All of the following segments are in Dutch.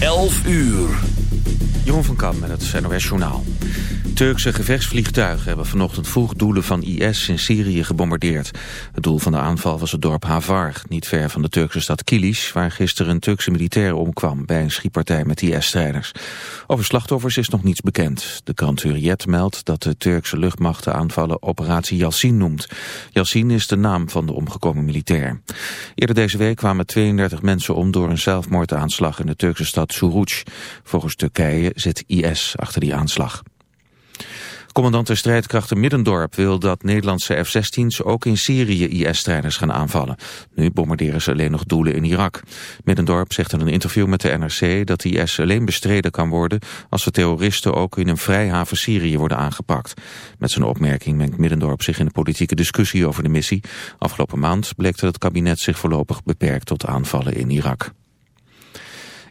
11 uur. Jeroen van Kam met het NOS Journaal. Turkse gevechtsvliegtuigen hebben vanochtend vroeg doelen van IS in Syrië gebombardeerd. Het doel van de aanval was het dorp Havar, niet ver van de Turkse stad Kilis... waar gisteren een Turkse militair omkwam bij een schietpartij met IS-strijders. Over slachtoffers is nog niets bekend. De krant Hurriyet meldt dat de Turkse luchtmacht de aanvallen operatie Yassin noemt. Yassin is de naam van de omgekomen militair. Eerder deze week kwamen 32 mensen om door een zelfmoordaanslag in de Turkse stad Suruc. Volgens Turkije zit IS achter die aanslag. Commandant der strijdkrachten Middendorp wil dat Nederlandse F-16's ook in Syrië IS-strijders gaan aanvallen. Nu bombarderen ze alleen nog doelen in Irak. Middendorp zegt in een interview met de NRC dat IS alleen bestreden kan worden als de terroristen ook in een vrijhaven Syrië worden aangepakt. Met zijn opmerking mengt Middendorp zich in de politieke discussie over de missie. Afgelopen maand bleek dat het kabinet zich voorlopig beperkt tot aanvallen in Irak.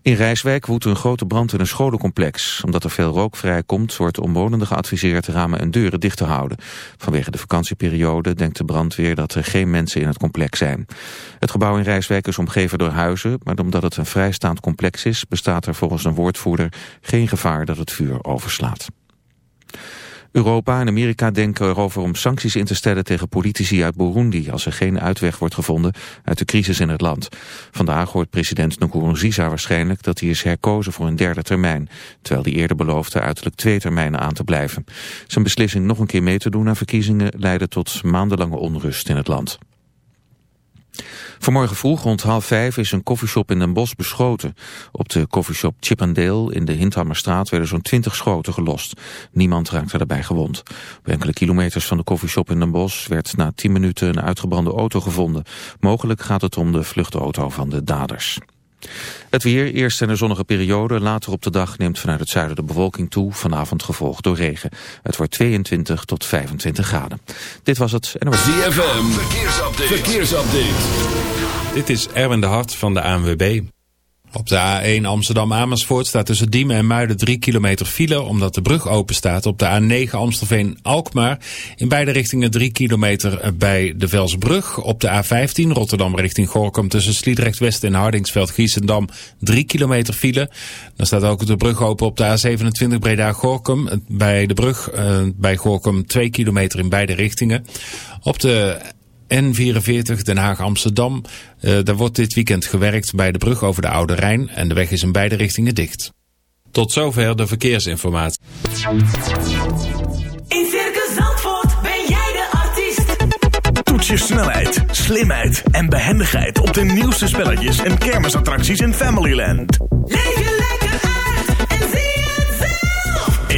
In Rijswijk woedt een grote brand in een scholencomplex. Omdat er veel rook vrijkomt, wordt omwonenden geadviseerd ramen en deuren dicht te houden. Vanwege de vakantieperiode denkt de brandweer dat er geen mensen in het complex zijn. Het gebouw in Rijswijk is omgeven door huizen, maar omdat het een vrijstaand complex is, bestaat er volgens een woordvoerder geen gevaar dat het vuur overslaat. Europa en Amerika denken erover om sancties in te stellen tegen politici uit Burundi als er geen uitweg wordt gevonden uit de crisis in het land. Vandaag hoort president Nkurunziza waarschijnlijk dat hij is herkozen voor een derde termijn, terwijl hij eerder beloofde uiterlijk twee termijnen aan te blijven. Zijn beslissing nog een keer mee te doen aan verkiezingen leidde tot maandenlange onrust in het land. Vanmorgen vroeg rond half vijf is een koffieshop in Den Bosch beschoten. Op de koffieshop Chippendale in de Hindhammerstraat werden zo'n twintig schoten gelost. Niemand raakte daarbij gewond. Op enkele kilometers van de koffieshop in Den Bosch werd na tien minuten een uitgebrande auto gevonden. Mogelijk gaat het om de vluchtauto van de daders. Het weer, eerst in een zonnige periode, later op de dag neemt vanuit het zuiden de bewolking toe, vanavond gevolgd door regen. Het wordt 22 tot 25 graden. Dit was het. En was... ZFM, verkeersupdate. verkeersupdate. Dit is Erwin de Hart van de ANWB. Op de A1 Amsterdam-Amersfoort staat tussen Diemen en Muiden 3 kilometer file... omdat de brug open staat. Op de A9 Amstelveen-Alkmaar in beide richtingen 3 kilometer bij de Velsbrug. Op de A15 Rotterdam richting Gorkum tussen Sliedrecht-West en Hardingsveld-Giessendam 3 kilometer file. Dan staat ook de brug open op de A27 Breda-Gorkum. Bij de brug uh, bij Gorkum 2 kilometer in beide richtingen. Op de N44 Den Haag-Amsterdam. Uh, daar wordt dit weekend gewerkt bij de brug over de Oude Rijn en de weg is in beide richtingen dicht. Tot zover de verkeersinformatie. In Circus Zandvoort ben jij de artiest. Toets je snelheid, slimheid en behendigheid op de nieuwste spelletjes en kermisattracties in Familyland. Leef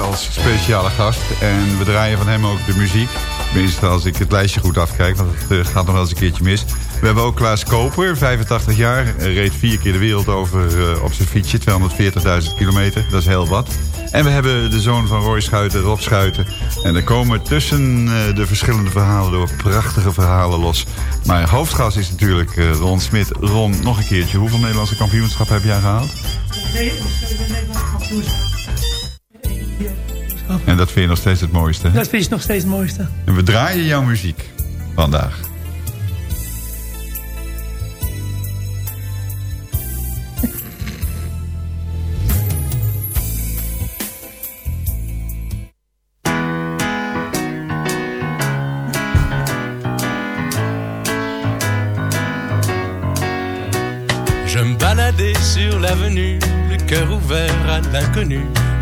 Als speciale gast. En we draaien van hem ook de muziek. Tenminste, als ik het lijstje goed afkijk, want het eh, gaat nog wel eens een keertje mis. We hebben ook Klaas Koper, 85 jaar. Reed vier keer de wereld over uh, op zijn fietsje, 240.000 kilometer. Dat is heel wat. En we hebben de zoon van Roy Schuiten, Rob Schuiten. En er komen tussen uh, de verschillende verhalen door prachtige verhalen los. Maar hoofdgast is natuurlijk uh, Ron Smit. Ron, nog een keertje. Hoeveel Nederlandse kampioenschap heb jij gehaald? Nee, ik ben Nederlands En dat vind je nog steeds het mooiste. Dat vind ik nog steeds het mooiste. En we draaien jouw muziek vandaag. Je me baladais sur l'avenue, le cœur ouvert à l'inconnu.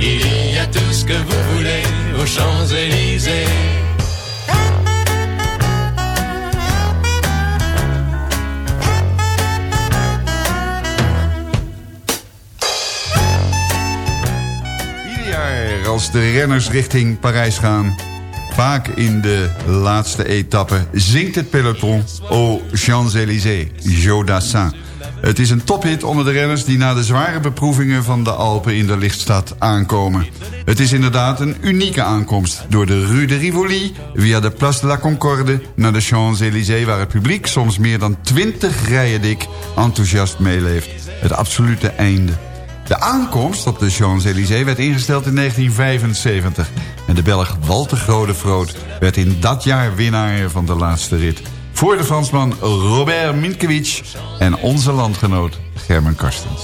il y a tout ce que vous voulez aux Champs-Élysées. Als de renners richting Parijs gaan... vaak in de laatste etappe zingt het peloton... Aux Champs-Élysées, Joe Dassin. Het is een tophit onder de renners die na de zware beproevingen van de Alpen in de lichtstad aankomen. Het is inderdaad een unieke aankomst door de Rue de Rivoli via de Place de la Concorde naar de Champs-Élysées waar het publiek soms meer dan 20 rijen dik enthousiast meeleeft. Het absolute einde. De aankomst op de Champs-Élysées werd ingesteld in 1975 en de Belg Walter Godefroot werd in dat jaar winnaar van de laatste rit. Voor de Fransman Robert Minkiewicz en onze landgenoot Germen Karstens.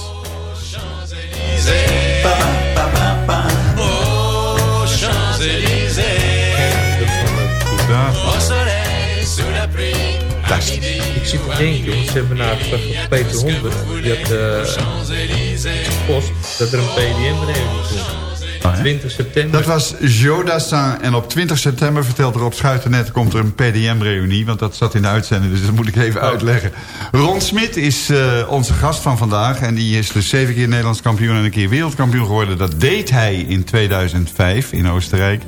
Ik zit te denken, ze hebben naar Peter Honderd, die had eh post dat er een PDM-reunie komt. 20 september. Dat was Joe Dassin en op 20 september vertelt Rob Schuiten net... komt er een PDM-reunie, want dat zat in de uitzending... dus dat moet ik even uitleggen. Ron Smit is eh, onze gast van vandaag... en die is dus zeven keer Nederlands kampioen en een keer wereldkampioen geworden. Dat deed hij in 2005 in Oostenrijk.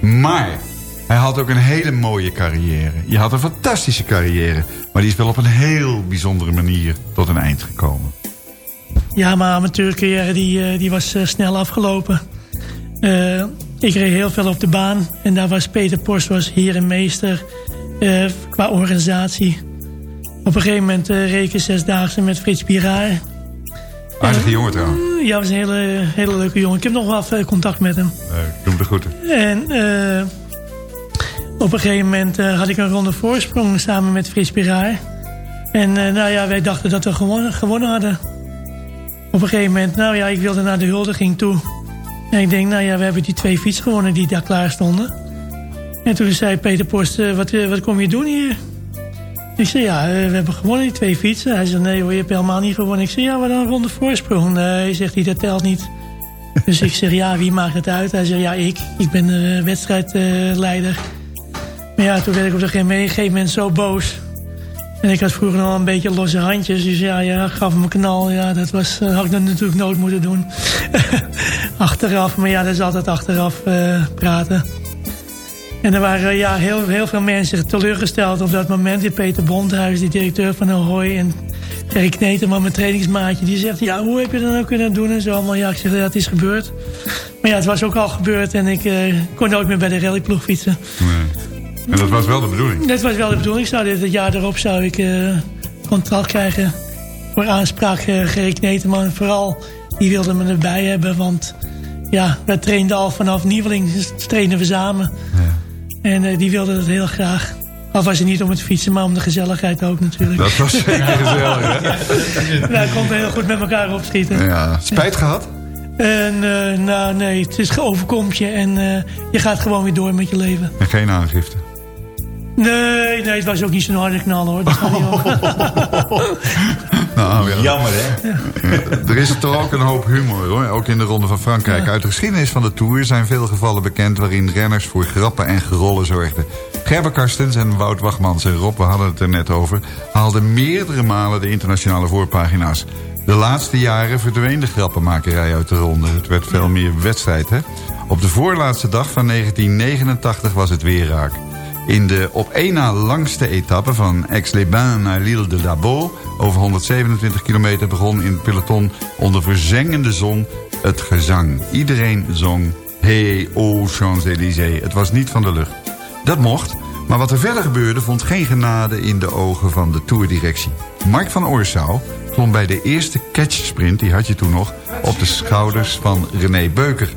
Maar hij had ook een hele mooie carrière. Je had een fantastische carrière... maar die is wel op een heel bijzondere manier tot een eind gekomen. Ja, mijn amateurcarrière die, eh, die was eh, snel afgelopen. Eh, ik reed heel veel op de baan. En daar was Peter Post was heer en meester eh, qua organisatie. Op een gegeven moment eh, reed ik een zesdaagse met Frits Piraar. Aardige jongen trouwens. Ja, was een hele, hele leuke jongen. Ik heb nog wel veel contact met hem. Doe hem de groeten. En op een gegeven moment had ik een ronde voorsprong samen met Frits Piraar. En nou ja, wij dachten dat we gewonnen, gewonnen hadden. Op een gegeven moment, nou ja, ik wilde naar de huldiging toe. En ik denk, nou ja, we hebben die twee fietsen gewonnen die daar klaar stonden. En toen zei Peter Post, eh, wat, eh, wat kom je doen hier? Ik zei, ja, eh, we hebben gewonnen die twee fietsen. Hij zei, nee hoor, je hebt helemaal niet gewonnen. Ik zei, ja, maar dan een ronde voorsprong. Nee, zegt hij, dat telt niet. Dus ik zeg, ja, wie maakt het uit? Hij zegt, ja, ik. Ik ben de wedstrijdleider. maar ja, toen werd ik op een gegeven moment zo boos. En ik had vroeger nog een beetje losse handjes. Dus ja, ja gaf hem een knal. Ja, dat was, eh, had ik dan natuurlijk nooit moeten doen. achteraf, maar ja, dat is altijd achteraf eh, praten. En er waren ja, heel, heel veel mensen teleurgesteld op dat moment. Peter Bondhuis, die directeur van Ahoy. En Gerry Kneteman, mijn trainingsmaatje. Die zegt, ja, hoe heb je dat nou kunnen doen en zo allemaal. Ja, ik zeg, het is gebeurd. Maar ja, het was ook al gebeurd. En ik eh, kon nooit meer bij de rallyploeg fietsen. En dat was wel de bedoeling. Dat was wel de bedoeling. Dit, het jaar erop zou ik eh, contract krijgen voor aanspraak uh, Gerry Kneteman. Vooral, die wilde me erbij hebben. Want ja, wij trainden al vanaf Nieuweling. Dus trainen we samen. Ja. En eh, die wilde dat heel graag. Al was het niet om het fietsen, maar om de gezelligheid ook natuurlijk. Dat was zeker gezellig, hè? Daar komt heel goed met elkaar opschieten. Ja, spijt gehad? En uh, nou nee, het is overkomt je en uh, je gaat gewoon weer door met je leven. En geen aangifte? Nee, nee, het was ook niet zo'n harde knal hoor. Dat nou, ja. Jammer hè? Ja. Er is toch ook een hoop humor hoor, ook in de Ronde van Frankrijk. Ja. Uit de geschiedenis van de Tour zijn veel gevallen bekend... waarin renners voor grappen en gerollen zorgden. Gerber Karstens en Wout Wachmans en Rob, we hadden het er net over... haalden meerdere malen de internationale voorpagina's. De laatste jaren verdween de grappenmakerij uit de ronde. Het werd veel meer wedstrijd, hè? Op de voorlaatste dag van 1989 was het weer raak. In de op één na langste etappe van Aix-les-Bains naar Lille de Labo... over 127 kilometer begon in het peloton onder verzengende zon het gezang. Iedereen zong Hey, oh Champs-Élysées. Het was niet van de lucht. Dat mocht, maar wat er verder gebeurde vond geen genade in de ogen van de toerdirectie. Mark van Oorsouw klom bij de eerste catchsprint, die had je toen nog... op de schouders van René Beuker.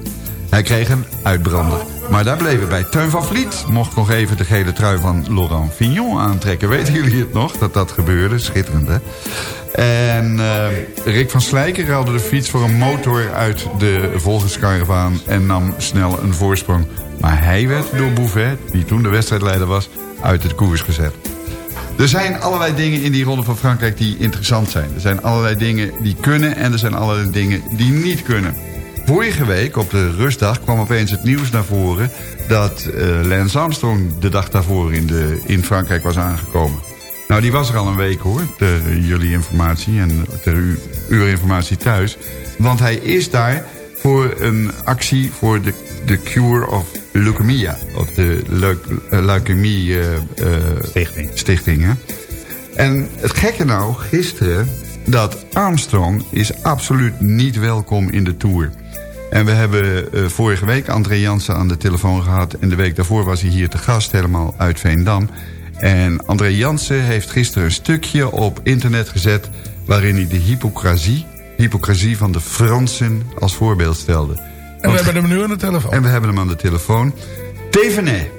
Hij kreeg een uitbrander. Maar daar bleven bij. Teun van Vliet mocht nog even de gele trui van Laurent Fignon aantrekken. Weten jullie het nog, dat dat gebeurde? Schitterend, hè? En uh, Rick van Slijken ruilde de fiets voor een motor uit de volgerskaravaan... en nam snel een voorsprong. Maar hij werd door Bouvet, die toen de wedstrijdleider was... uit het koers gezet. Er zijn allerlei dingen in die Ronde van Frankrijk die interessant zijn. Er zijn allerlei dingen die kunnen en er zijn allerlei dingen die niet kunnen. Vorige week op de rustdag kwam opeens het nieuws naar voren... dat uh, Lance Armstrong de dag daarvoor in, de, in Frankrijk was aangekomen. Nou, die was er al een week hoor, ter jullie informatie en ter u, uw informatie thuis. Want hij is daar voor een actie voor de, de Cure of Leukemia. Of de leuk, uh, Leukemie uh, Stichting. Stichting hè? En het gekke nou, gisteren, dat Armstrong is absoluut niet welkom in de Tour. En we hebben uh, vorige week André Jansen aan de telefoon gehad... en de week daarvoor was hij hier te gast, helemaal uit Veendam. En André Jansen heeft gisteren een stukje op internet gezet... waarin hij de hypocrasie, hypocrasie van de Fransen als voorbeeld stelde. En we hebben hem nu aan de telefoon. En we hebben hem aan de telefoon. Thévenet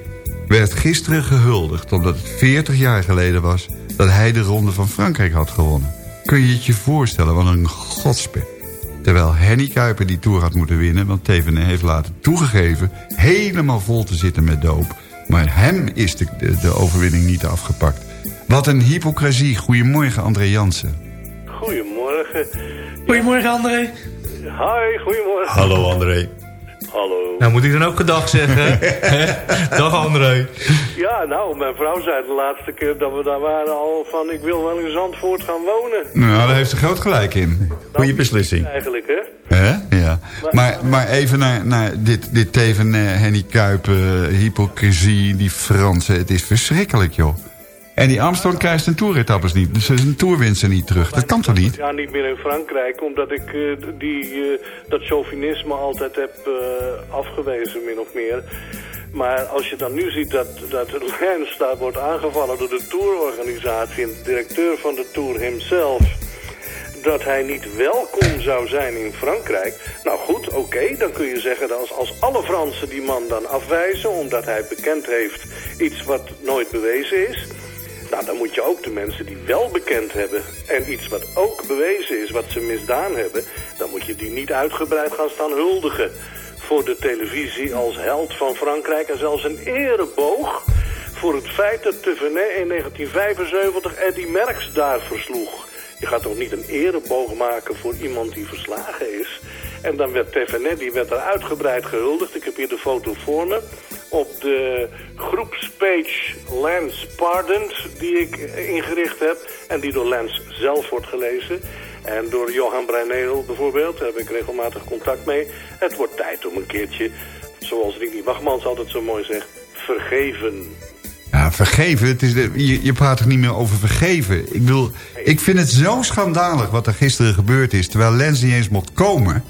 werd gisteren gehuldigd omdat het 40 jaar geleden was... dat hij de Ronde van Frankrijk had gewonnen. Kun je het je voorstellen, wat een godspel. Terwijl Henny Kuiper die Tour had moeten winnen... want Thévenet heeft laten toegegeven helemaal vol te zitten met doop. Maar hem is de, de, de overwinning niet afgepakt. Wat een hypocrisie. Goedemorgen, André Jansen. Goedemorgen. Goedemorgen, André. Hi, goedemorgen. Hallo, André. Hallo. Nou, moet ik dan ook gedag zeggen? Dag, André. Ja, nou, mijn vrouw zei de laatste keer dat we daar waren al van... ik wil wel in Zandvoort gaan wonen. Nou, daar heeft ze groot gelijk in. Goeie beslissing. Eigenlijk, hè? Hè? Ja. Maar, maar even naar, naar dit, dit teven uh, Henny Kuipen, hypocrisie, die Fransen. Het is verschrikkelijk, joh. En die Armstrong krijgt zijn toeretappes niet. Dus zijn toerwinsten niet terug. Dat kan toch niet? Ja, niet meer in Frankrijk. Omdat ik uh, die, uh, dat chauvinisme altijd heb uh, afgewezen, min of meer. Maar als je dan nu ziet dat, dat Lens daar wordt aangevallen door de tourorganisatie... en de directeur van de tour hemzelf... dat hij niet welkom zou zijn in Frankrijk... Nou goed, oké, dan kun je zeggen dat als, als alle Fransen die man dan afwijzen... omdat hij bekend heeft iets wat nooit bewezen is... Nou, dan moet je ook de mensen die wel bekend hebben... en iets wat ook bewezen is, wat ze misdaan hebben... dan moet je die niet uitgebreid gaan staan huldigen... voor de televisie als held van Frankrijk... en zelfs een ereboog voor het feit dat Thévenet in 1975 Eddy Merckx daar versloeg. Je gaat toch niet een ereboog maken voor iemand die verslagen is... En dan werd Thévenet, die werd er uitgebreid gehuldigd. Ik heb hier de foto voor me op de groepspage Lance Pardoned die ik ingericht heb en die door Lance zelf wordt gelezen. En door Johan Breineel bijvoorbeeld, daar heb ik regelmatig contact mee. Het wordt tijd om een keertje, zoals Rini Wachmans altijd zo mooi zegt, vergeven. Ja, vergeven. Het is de, je, je praat toch niet meer over vergeven. Ik bedoel, ik vind het zo schandalig wat er gisteren gebeurd is... terwijl Lens niet eens mocht komen.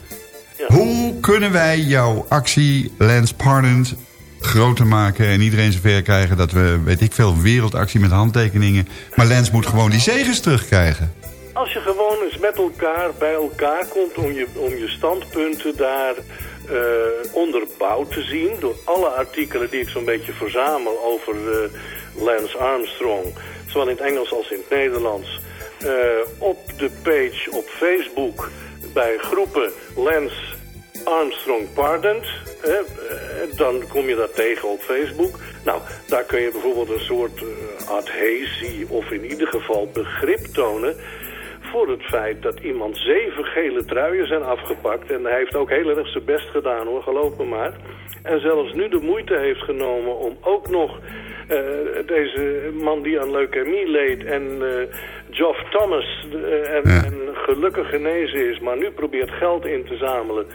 Ja. Hoe kunnen wij jouw actie, Lance Pardoned, groter maken... en iedereen zover krijgen dat we, weet ik veel, wereldactie met handtekeningen... maar Lens moet gewoon die zegens terugkrijgen. Als je gewoon eens met elkaar bij elkaar komt om je, om je standpunten daar uh, onderbouwd te zien... door alle artikelen die ik zo'n beetje verzamel over uh, Lance Armstrong, zowel in het Engels als in het Nederlands, eh, op de page op Facebook bij groepen Lance Armstrong Pardoned, dan kom je dat tegen op Facebook. Nou, daar kun je bijvoorbeeld een soort eh, adhesie of in ieder geval begrip tonen voor het feit dat iemand zeven gele truien zijn afgepakt. En hij heeft ook heel erg zijn best gedaan hoor, geloof me maar. En zelfs nu de moeite heeft genomen om ook nog eh, deze man die aan leukemie leed en eh Geoff Thomas eh, en, en gelukkig genezen is, maar nu probeert geld in te zamelen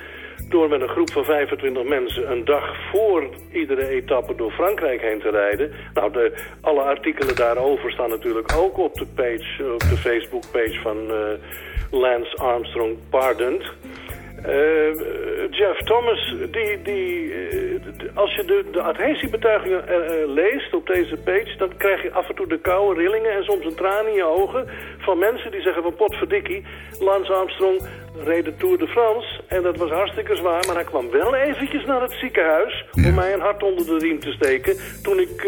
door met een groep van 25 mensen een dag voor iedere etappe door Frankrijk heen te rijden. Nou, de, alle artikelen daarover staan natuurlijk ook op de page, op de Facebook page van eh, Lance Armstrong Pardoned. Eh, Jeff Thomas, die, die, eh, als je de, de adhesiebetuigingen eh, leest op deze page... dan krijg je af en toe de koude rillingen en soms een traan in je ogen... van mensen die zeggen van potverdikkie, Lance Armstrong reed de Tour de France... en dat was hartstikke zwaar, maar hij kwam wel eventjes naar het ziekenhuis... om mij een hart onder de riem te steken... toen ik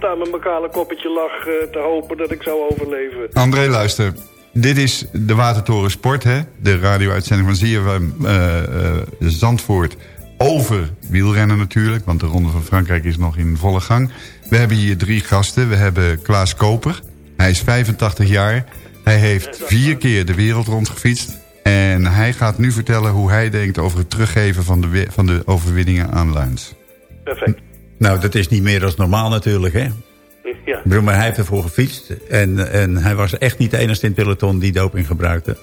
daar met mijn kale koppetje lag te hopen dat ik zou overleven. André, luister. Dit is de Watertoren Sport, hè? de radio-uitzending van ZFM eh, eh, Zandvoort over wielrennen natuurlijk. Want de Ronde van Frankrijk is nog in volle gang. We hebben hier drie gasten. We hebben Klaas Koper. Hij is 85 jaar. Hij heeft vier keer de wereld rondgefietst. En hij gaat nu vertellen hoe hij denkt over het teruggeven van de, van de overwinningen aan Luins. Perfect. Nou, dat is niet meer dan normaal natuurlijk, hè? Ja. Ik bedoel, maar hij heeft ervoor gefietst. En, en hij was echt niet de enige in het peloton die doping gebruikte.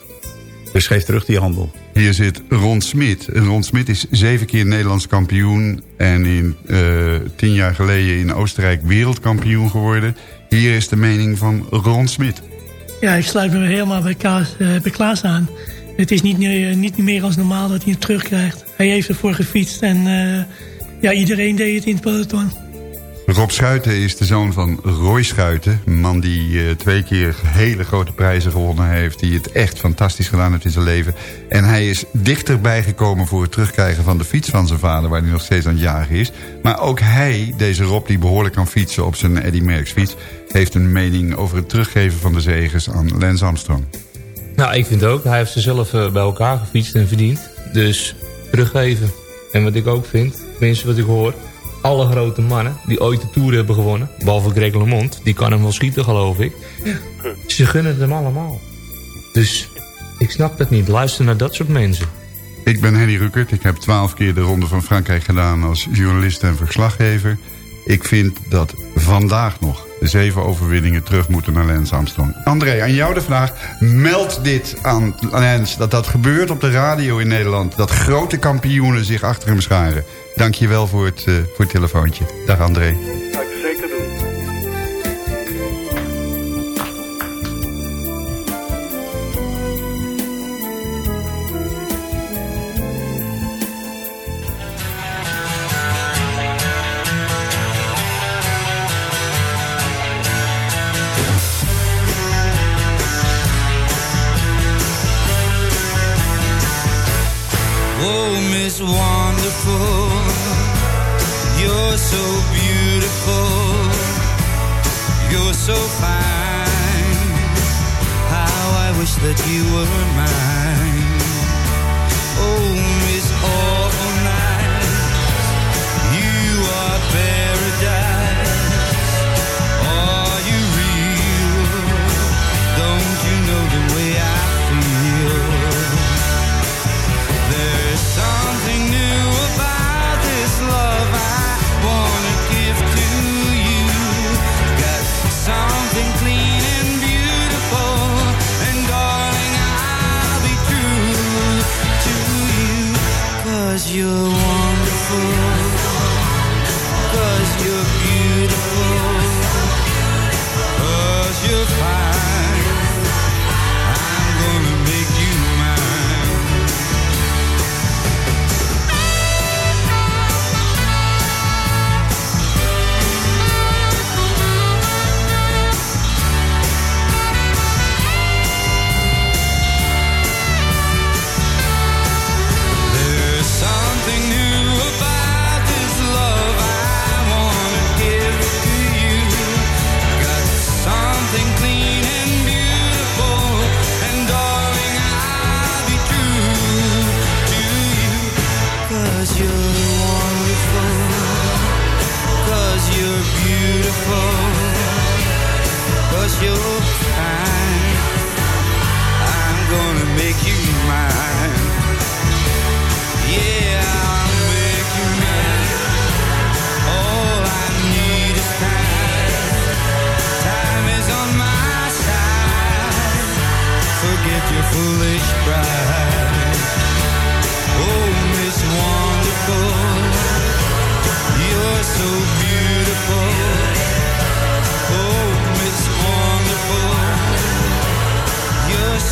Dus geef terug die handel. Hier zit Ron Smit. Ron Smit is zeven keer Nederlands kampioen... en in, eh, tien jaar geleden in Oostenrijk wereldkampioen geworden. Hier is de mening van Ron Smit. Ja, ik sluit me helemaal bij Klaas, eh, bij Klaas aan. Het is niet, meer- niet meer als normaal dat hij het terugkrijgt. Hij heeft ervoor gefietst en eh, ja, iedereen deed het in het peloton. Rob Schuiten is de zoon van Roy Schuiten. Een man die eh, twee keer hele grote prijzen gewonnen heeft. Die het echt fantastisch gedaan heeft in zijn leven. En hij is dichterbij gekomen voor het terugkrijgen van de fiets van zijn vader. Waar hij nog steeds aan het jagen is. Maar ook hij, deze Rob die behoorlijk kan fietsen op zijn Eddy Merckx fiets. Heeft een mening over het teruggeven van de zegens aan Lance Armstrong. Nou, ik vind ook. Hij heeft ze zelf eh, bij elkaar gefietst en verdiend. Dus teruggeven. En wat ik ook vind, tenminste wat ik hoor... alle grote mannen die ooit de Tour hebben gewonnen... behalve Greg LeMond, die kan hem wel schieten geloof ik... ze gunnen het hem allemaal. Dus ik snap het niet. Luister naar dat soort mensen. Ik ben Henny Ruckert. Ik heb twaalf keer de Ronde van Frankrijk gedaan als journalist en verslaggever. Ik vind dat vandaag nog de zeven overwinningen terug moeten naar Lance Armstrong. André, aan jou de vraag. Meld dit aan Lance dat dat gebeurt op de radio in Nederland. Dat grote kampioenen zich achter hem scharen. Dank je wel voor het, eh, voor het telefoontje. Dag André. Ga ik zeker doen. Oh, Miss Wonderful, you're so beautiful, you're so fine. How I wish that you were mine.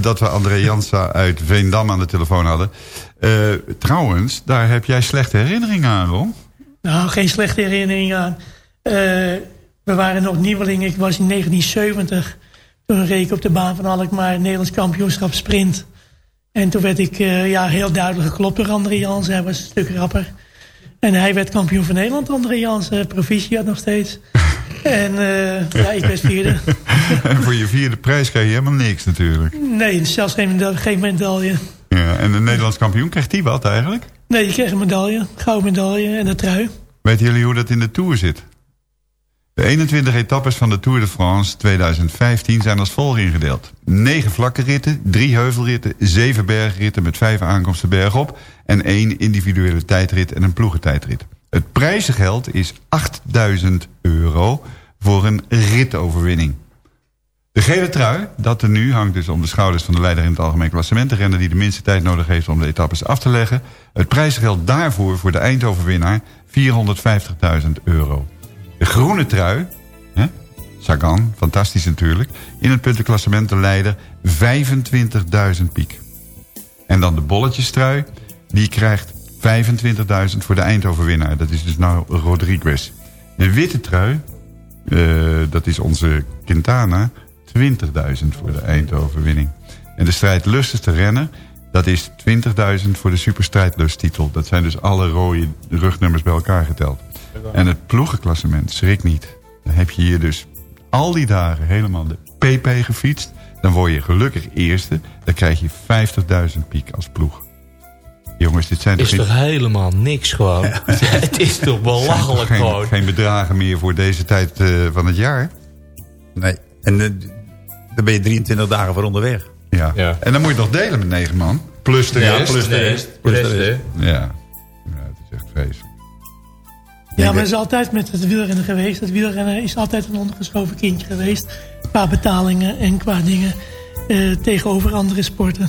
Dat we André Jansen uit Veendam aan de telefoon hadden. Eh, trouwens, daar heb jij slechte herinneringen aan, Ron? Nou, geen slechte herinnering aan. Eh, we waren nog nieuweling. Ik was in 1970. Toen reed ik op de baan van Alkmaar Nederlands kampioenschap sprint. En toen werd ik eh, ja, heel duidelijk geklopt door André Jansen. Hij was een stuk rapper. En hij werd kampioen van Nederland, André Jansen. Proficiat nog steeds. En eh, ja, ik werd vierde. en voor je vierde prijs krijg je helemaal niks natuurlijk. Nee, zelfs geen, meda- geen medaille. Ja, en de Nederlands kampioen, krijgt die wat eigenlijk? Nee, je kreeg een medaille. Gouden medaille en een trui. Weten jullie hoe dat in de Tour zit? De 21 etappes van de Tour de France 2015 zijn als volgt ingedeeld. 9 vlakke ritten, 3 heuvelritten, 7 bergritten met 5 aankomsten bergop... en 1 individuele tijdrit en een ploegentijdrit. Het prijzengeld is 8000 euro voor een ritoverwinning. De gele trui, dat er nu, hangt dus om de schouders van de leider in het algemeen klassement. De renner die de minste tijd nodig heeft om de etappes af te leggen. Het prijsgeld daarvoor voor de Eindhoven-winnaar 450.000 euro. De groene trui, hè? Sagan, fantastisch natuurlijk. In het puntenklassement de leider 25.000 piek. En dan de bolletjestrui, die krijgt 25.000 voor de Eindhoven-winnaar. Dat is dus nou Rodriguez. De witte trui, eh, dat is onze Quintana, 20.000 voor de Eindhoven-winning. En de strijdlustigste renner, dat is 20.000 voor de superstrijdlusttitel. Dat zijn dus alle rode rugnummers bij elkaar geteld. En het ploegenklassement, schrik niet. Dan heb je hier dus al die dagen helemaal de PP gefietst. Dan word je gelukkig eerste. Dan krijg je 50.000 piek als ploeg. Jongens, dit zijn Is toch toch helemaal niks gewoon? het is toch belachelijk geen, gewoon? geen bedragen meer voor deze tijd eh, van het jaar? Nee. En eh, dan ben je 23 dagen voor onderweg. Ja. En dan moet je het nog delen met negen man. Plus de Ja, rest. plus de rest. Plus de rest. Ja. ja, het is echt vreselijk. Ja, maar het is altijd met het wielrennen geweest. Het wielrennen is altijd een ondergeschoven kindje geweest. Qua betalingen en qua dingen eh, tegenover andere sporten.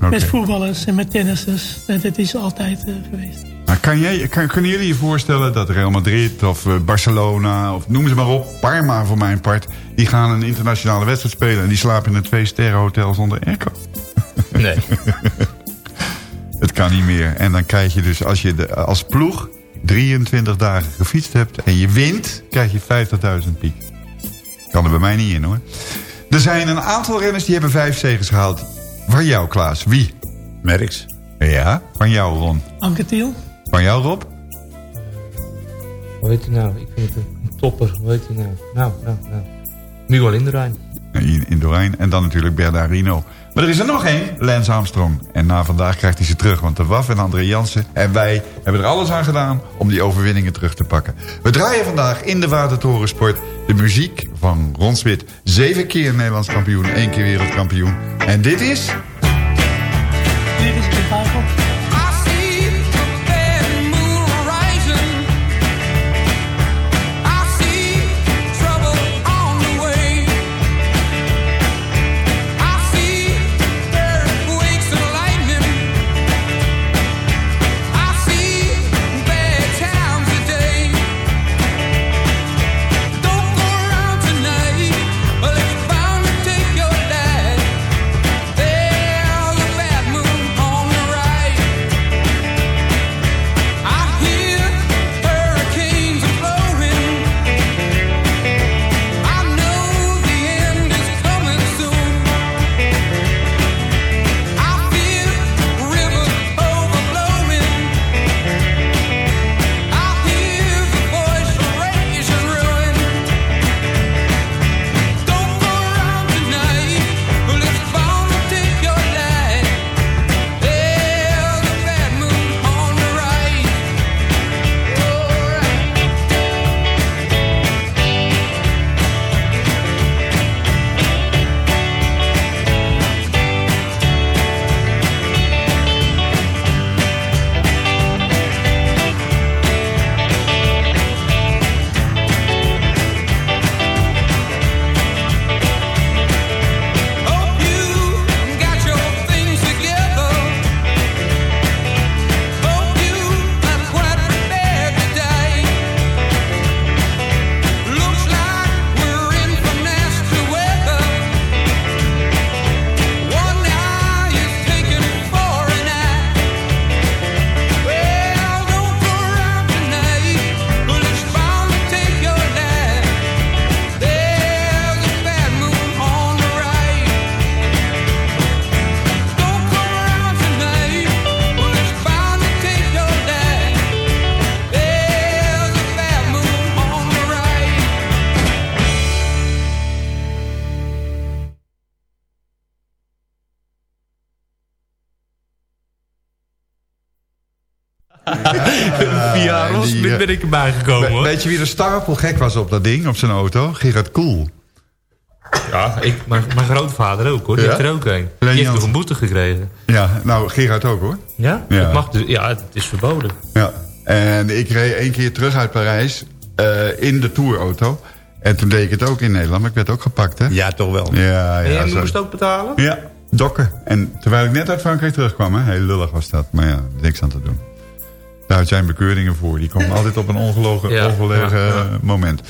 Met voetballers en met tennissers. Dat het is altijd eh, geweest. Maar kan jij, kan, kunnen jullie je voorstellen dat Real Madrid of eh, Barcelona... of noem ze maar op, Parma voor mijn part... die gaan een internationale wedstrijd spelen... en die slapen in een twee-sterren hotel zonder airco? Nee. Het kan niet meer. En dan krijg je dus, als je de, als ploeg 23 dagen gefietst hebt... en je wint, krijg je 50.000 piek. Kan er bij mij niet in, hoor. Er zijn een aantal renners die hebben vijf zegens gehaald. Van jou, Klaas. Wie? Merks. Ja, van jou, Ron. Anke Thiel. Van jou, Rob? Hoe heet hij nou? Ik vind het een topper. Hoe heet hij nou? Nou, nou, nou. Miguel Indurain. In, in Dorijn. En dan natuurlijk Bernardino. Maar er is er nog één, Lance Armstrong. En na vandaag krijgt hij ze terug. Want de WAF en André Jansen en wij hebben er alles aan gedaan... om die overwinningen terug te pakken. We draaien vandaag in de Watertorensport de muziek van Ron Smit. Zeven keer Nederlands kampioen, één keer wereldkampioen. En dit is... Rosmit eh, ben ik erbij gekomen hoor. Weet je wie er stapel gek was op dat ding, op zijn auto? Gerard Koel. Ja, ik, mijn, mijn grootvader ook hoor. Die Ja? heeft er ook een. Die heeft nog een boete gekregen. Ja, nou Gerard ook hoor. Ja? Ja. Het mag dus, ja, het is verboden. Ja. En ik reed één keer terug uit Parijs eh, in de tourauto. En toen deed ik het ook in Nederland, maar ik werd ook gepakt hè. Ja, toch wel. Ja, en ja. jij zo. moest ook betalen? Ja, dokken. En terwijl ik net uit Frankrijk terugkwam, hè, heel lullig was dat. Maar ja, niks aan te doen. Daar jij bekeuringen voor. Die komen altijd op een ongelogen, Ja, ongelegen ja, ja. eh, moment.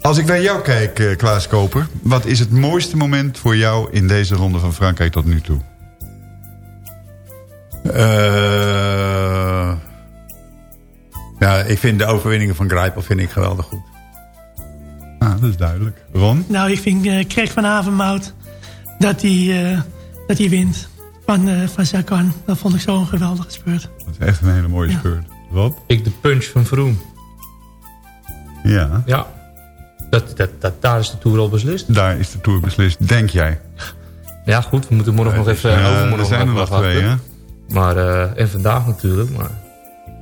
Als ik naar jou kijk, eh, Klaas Koper. Wat is het mooiste moment voor jou in deze ronde van Frankrijk tot nu toe? Eh, ja, ik vind de overwinningen van Grijpel vind ik geweldig goed. Ah, dat is duidelijk. Ron? Nou, ik vind uh, Craig van Avermout dat hij eh, dat hij wint van, eh van Sakan. Dat vond ik zo'n geweldige spurt. Dat is echt een hele mooie spurt. Rob? Ik de punch van Vroom. Ja. Ja. Dat, dat, dat, daar is de Tour al beslist. Daar is de Tour beslist, denk jij. Ja goed, we moeten morgen nog even... Ja, overmorgen er nog zijn er nog twee, hè? Maar, eh, en vandaag natuurlijk. Maar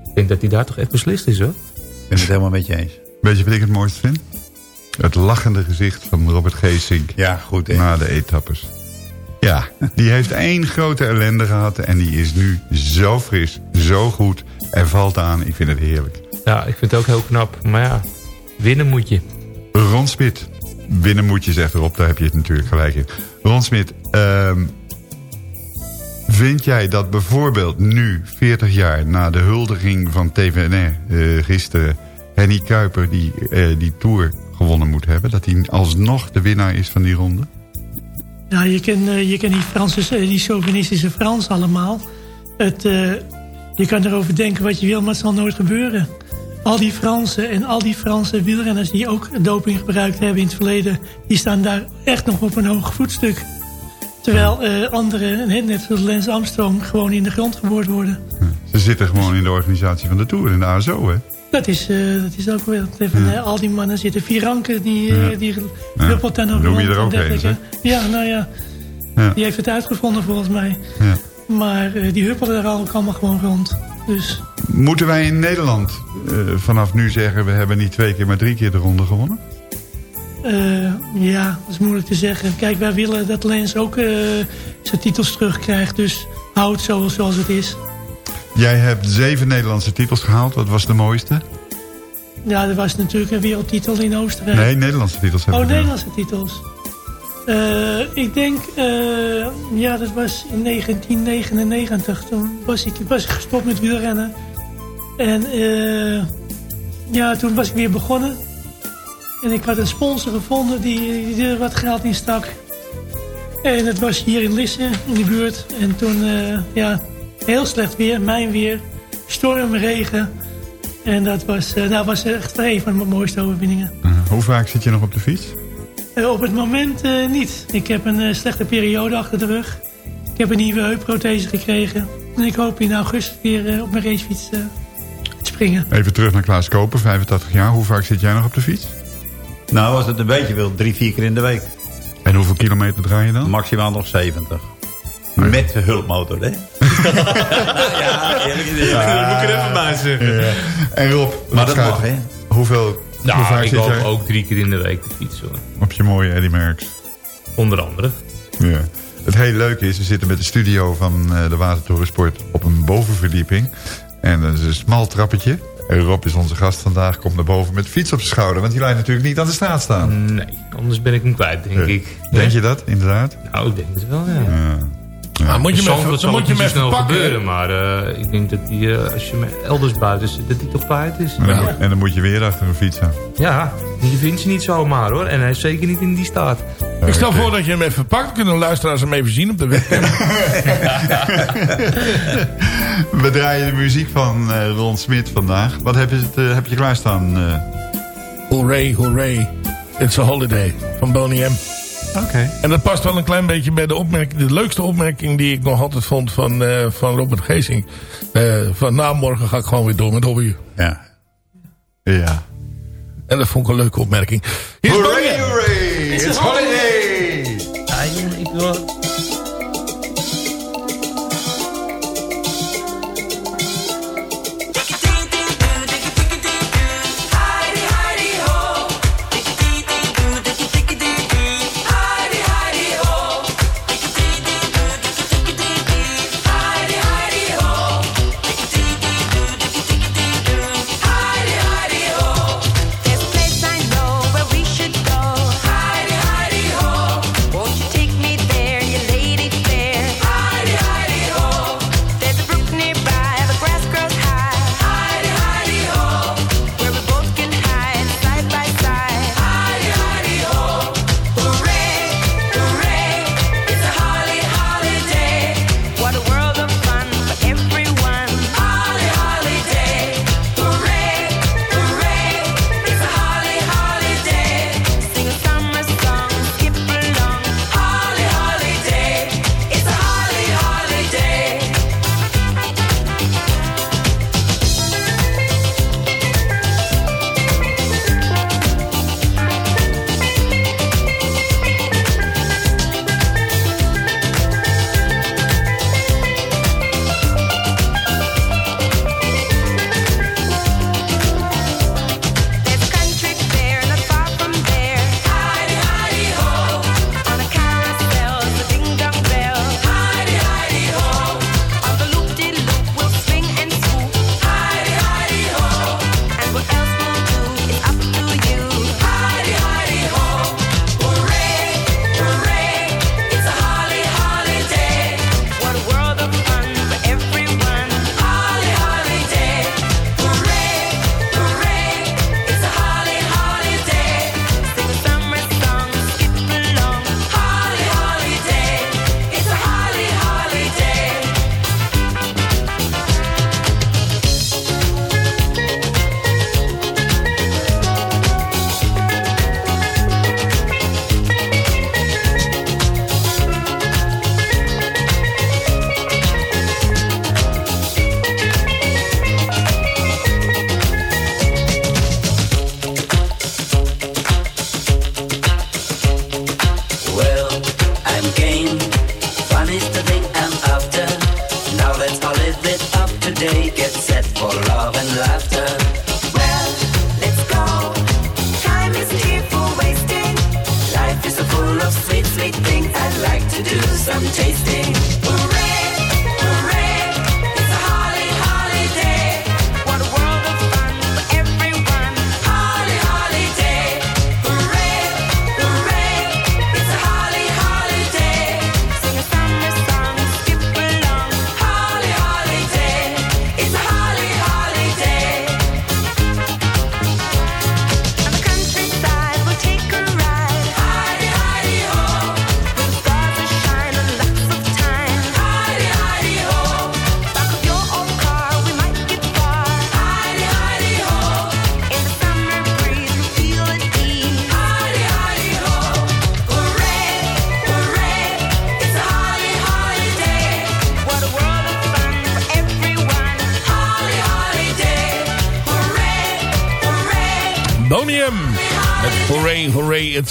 ik denk dat hij daar toch echt beslist is hoor. Ik ben het helemaal met je eens. Weet je wat ik het mooiste vind? Het lachende gezicht van Robert Geesink. Ja, goed. Hè? Na de etappes. Ja, die heeft één grote ellende gehad. En die is nu zo fris, zo goed. En valt aan. Ik vind het heerlijk. Ja, ik vind het ook heel knap. Maar ja, winnen moet je. Ron Smit. Binnen moet je, zegt erop. Daar heb je het natuurlijk gelijk in. Ron Smit. ehm, vind jij dat bijvoorbeeld nu, 40 jaar na de huldiging van TVNR... eh, gisteren, Henny Kuiper die eh, die Tour gewonnen moet hebben... dat hij alsnog de winnaar is van die ronde? Ja, je kent eh, je kent die, Franse, eh, die chauvinistische Frans allemaal. Het, eh, je kan erover denken wat je wil, maar het zal nooit gebeuren. Al die Fransen en al die Franse wielrenners die ook doping gebruikt hebben in het verleden... die staan daar echt nog op een hoog voetstuk. Terwijl eh, anderen, net net zoals Lance Armstrong, gewoon in de grond geboord worden. Ze zitten gewoon in de organisatie van de Tour, in de ASO, hè? Dat is, eh, dat is ook weer... Eh, al die mannen zitten. Vier ranken, die, eh, Ja. die Ja. ruppelt dan nog Noem je er ook eens, Ja, nou ja. Ja. Die heeft het uitgevonden volgens mij. Ja. Maar die huppelen er al allemaal gewoon rond. Dus Moeten wij in Nederland vanaf nu zeggen... we hebben niet twee keer, maar drie keer de ronde gewonnen? ja, dat is moeilijk te zeggen. Kijk, wij willen dat Lens ook zijn titels terugkrijgt. Dus houd het zo zoals het is. Jij hebt zeven Nederlandse titels gehaald. Wat was de mooiste? Ja, er was natuurlijk een wereldtitel in Oostenrijk. Nee, Nederlandse titels Oh, gedaan. Nederlandse titels. Eh, ik denk, eh, ja, dat was in 1999. Toen was ik, was ik gestopt met wielrennen. En eh, ja, toen was ik weer begonnen. En ik had een sponsor gevonden die, die er wat geld in stak. En het was hier in Lisse, in de buurt. En toen, ja, heel slecht weer, mijn weer. Storm, regen. En dat was, eh, dat was echt een van mijn mooiste overwinningen. Uh, hoe vaak zit je nog op de fiets? Eh, op het moment eh, niet. Ik heb een eh, slechte periode achter de rug. Ik heb een nieuwe heupprothese gekregen. En ik hoop in augustus weer op mijn racefiets eh, te springen. Even terug naar Klaas Koper, 85 jaar. Hoe vaak zit jij nog op de fiets? Nou, als het een beetje wil, drie, vier keer in de week. En hoeveel kilometer draai je dan? Maximaal nog 70. Met hulpmotor, hè? ja, eerlijk is dat moet ik er even bij zeggen. Ja. En Rob, Maar dat gaat- mag, hè? Hoeveel, hoe Nou, vaak ik jij ook drie keer in de week te fietsen. hoor. op je mooie Eddy Merckx? Onder andere. Ja. Het hele leuke is, we zitten met de studio van eh, de Watertorensport op een bovenverdieping. En dat is een smal trappetje. En Rob is onze gast vandaag, komt naar boven met fiets op zijn schouder. Want die lijkt natuurlijk niet aan de straat staan. Nee, anders ben ik hem kwijt, denk ik. Denk je dat, inderdaad? Nou, ik denk het wel, ja. Ja. Maar moet je In hem Zandvoort even, zal dan het moet je niet hem zo even snel pakken. gebeuren, maar eh, ik denk dat die, eh, als je elders buiten zit, dat hij toch kwijt is. En, dan, en dan moet je weer achter een fiets aan. Ja, die vindt ze niet zomaar hoor. En hij is zeker niet in die staat. Ik stel voor dat je hem even pakt. Kunnen de luisteraars hem even zien op de webcam. We draaien de muziek van eh, Ron Smit vandaag. Wat heb je, het, heb je klaarstaan? eh? hooray, hooray. It's a holiday. Van Boney M. Oké. En dat past wel een klein beetje bij de opmerking. De leukste opmerking die ik nog altijd vond van, eh, van Robert Geesing. Eh, van na morgen ga ik gewoon weer door met hobby. Ja. Ja. En dat vond ik een leuke opmerking. Hooray, hooray! It's holiday!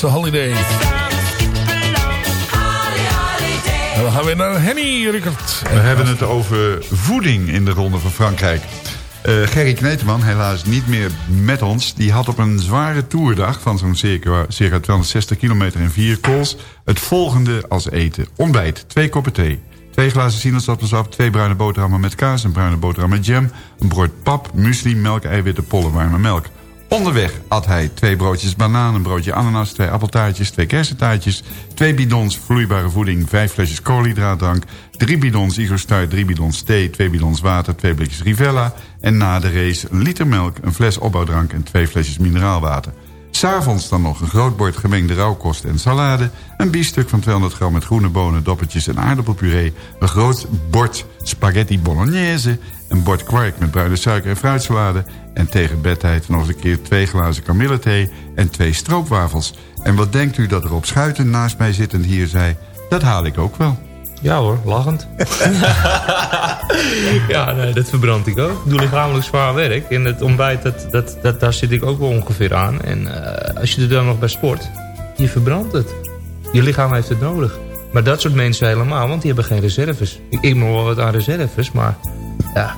Holiday. En we gaan weer naar Henny Ruckert. We hebben het over voeding in de Ronde van Frankrijk. Eh, Gerry Kneteman, helaas niet meer met ons... die had op een zware toerdag van zo'n circa, circa 260 kilometer en vier kools... het volgende als eten. Ontbijt, twee koppen thee, twee glazen sinaasappelsap... twee bruine boterhammen met kaas, een bruine boterham met jam... een brood pap, muesli, melk, eiwitten, pollen, warme melk. Onderweg at hij twee broodjes banaan, een broodje ananas... twee appeltaartjes, twee kersentaartjes... twee bidons vloeibare voeding, vijf flesjes koolhydraatdrank... drie bidons Igor drie bidons thee, twee bidons water... twee blikjes Rivella en na de race een liter melk... een fles opbouwdrank en twee flesjes mineraalwater. S'avonds dan nog een groot bord gemengde rauwkost en salade... een biefstuk van 200 gram met groene bonen, doppertjes en aardappelpuree... een groot bord spaghetti bolognese... een bord kwark met bruine suiker en fruitsalade... en tegen bedtijd nog eens een keer twee glazen kamillethee... en twee stroopwafels. En wat denkt u dat er op schuiten naast mij zittend hier zei? Dat haal ik ook wel. Ja hoor, lachend. ja, nee, dat verbrand ik ook. Ik doe lichamelijk zwaar werk. En het ontbijt, dat, dat, dat, daar zit ik ook wel ongeveer aan. En eh, als je er dan nog bij sport, je verbrandt het. Je lichaam heeft het nodig. Maar dat soort mensen helemaal, want die hebben geen reserves. Ik, ik nog wel wat aan reserves, maar ja,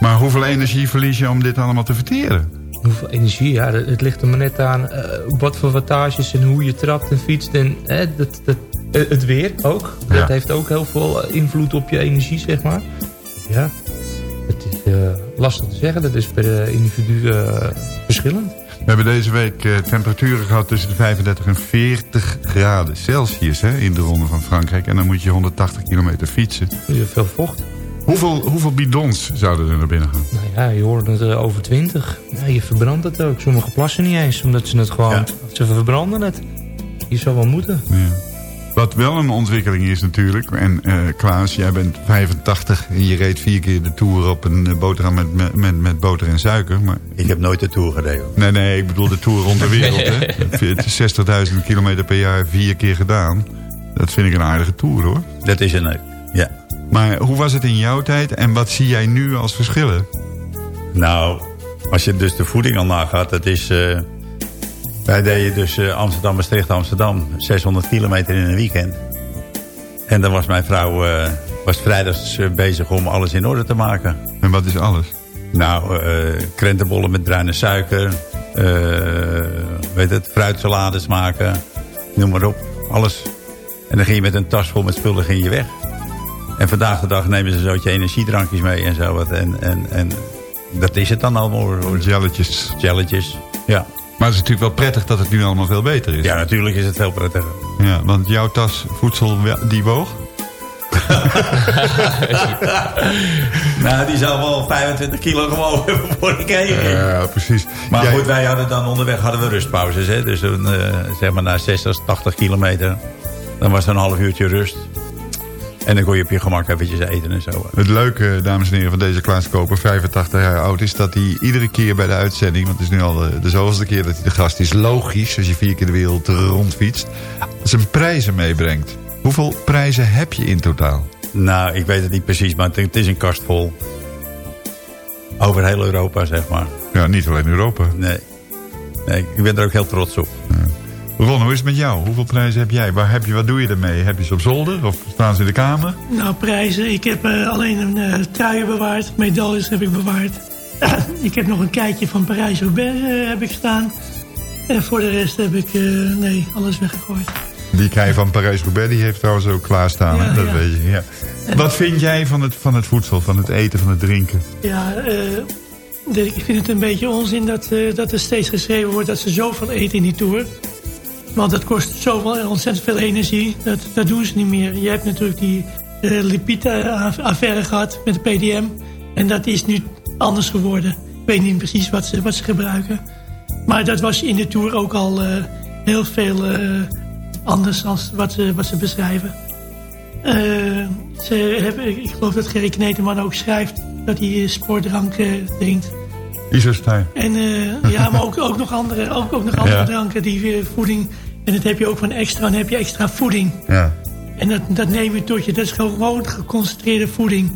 Maar hoeveel energie verlies je om dit allemaal te verteren? Hoeveel energie, ja, het ligt er maar net aan eh, wat voor wattages en hoe je trapt en fietst. En eh, dat, dat, het weer ook. Ja. Dat heeft ook heel veel eh, invloed op je energie, zeg maar. Ja, het is eh, lastig te zeggen. Dat is per eh, individu eh, verschillend. We hebben deze week eh, temperaturen gehad tussen de 35 en 40 graden Celsius hè, in de Ronde van Frankrijk. En dan moet je 180 kilometer fietsen. Je veel vocht. Hoeveel, hoeveel bidons zouden er naar binnen gaan? Nou ja, je hoort het eh, over 20. Ja, je verbrandt het ook. Sommige plassen niet eens, omdat ze het gewoon... Ze verbranden het. Je zou wel moeten. Ja. Wat wel een ontwikkeling is natuurlijk. En eh, Klaas, jij bent 85 en je reed vier keer de Tour op een eh, boterham met, met, met, boter en suiker. Maar... Ik heb nooit de Tour gereden. Nee, nee, ik bedoel de Tour rond de wereld. hè. Het is 60.000 kilometer per jaar vier keer gedaan. Dat vind ik een aardige Tour hoor. Dat is een leuk, ja. Maar hoe was het in jouw tijd en wat zie jij nu als verschillen? Nou, als je dus de voeding al nagaat, dat is... eh, wij deden dus eh, Amsterdam, Maastricht, Amsterdam. 600 kilometer in een weekend. En dan was mijn vrouw eh, was vrijdags eh, bezig om alles in orde te maken. En wat is alles? Nou, eh krentenbollen met bruine suiker. weet het, fruitsalades maken. Noem maar op, alles. En dan ging je met een tas vol met spullen ging je weg. En vandaag de dag nemen ze zootje energiedrankjes mee en zo wat. En, en, en dat is het dan allemaal. Jelletjes. Jelletjes, ja. Maar het is natuurlijk wel prettig dat het nu allemaal veel beter is. Ja, natuurlijk is het veel prettiger. Ja, want jouw tas voedsel, die woog? nou, die zou wel 25 kilo gewoon hebben vorige keer. Ja, precies. Maar Jij- goed, wij hadden dan onderweg hadden we rustpauzes. Hè? Dus dan, eh, zeg maar na 60, 80 kilometer. Dan was er een half uurtje rust. En dan kon je op je gemak eventjes eten en zo. Het leuke, dames en heren, van deze Klaas Koper, 85 jaar oud, is dat hij iedere keer bij de uitzending, want het is nu al de, de zoveelste keer dat hij de gast is, logisch, als je vier keer de wereld rondfietst, zijn prijzen meebrengt. Hoeveel prijzen heb je in totaal? Nou, ik weet het niet precies, maar het, is een kast vol. Over heel Europa, zeg maar. Ja, niet alleen Europa. Nee. nee ik ben er ook heel trots op. Ron, hoe is het met jou? Hoeveel prijzen heb jij? Waar heb je, wat doe je ermee? Heb je ze op zolder of staan ze in de kamer? Nou, prijzen. Ik heb eh, alleen een eh truien bewaard. Medailles heb ik bewaard. ik heb nog een kijkje van Parijs-Roubaix eh, heb ik staan. En voor de rest heb ik, nee, alles weggegooid. Die krijg van Parijs-Roubaix, die heeft trouwens ook klaarstaan. Ja, dat ja. weet je, ja. Wat vind jij van het, van het voedsel, van het eten, van het drinken? Ja, ik vind het een beetje onzin dat, dat er steeds geschreven wordt dat ze zoveel eten in die Tour. Want dat kost zoveel ontzettend veel energie. Dat, dat doen ze niet meer. Je hebt natuurlijk die eh Lipita-affaire gehad met de PDM. En dat is nu anders geworden. Ik weet niet precies wat ze, wat ze gebruiken. Maar dat was in de Tour ook al eh, heel veel eh, anders dan wat ze, wat ze beschrijven. Ze hebben, ik geloof dat Gerry Kneteman ook schrijft dat hij sportdrank drinkt. En eh, ja, maar ook, ook nog andere, ook, ook nog andere Ja. dranken die weer voeding. En dat heb je ook van extra, dan heb je extra voeding. Ja. En dat, dat neem je tot je. Dat is gewoon geconcentreerde voeding.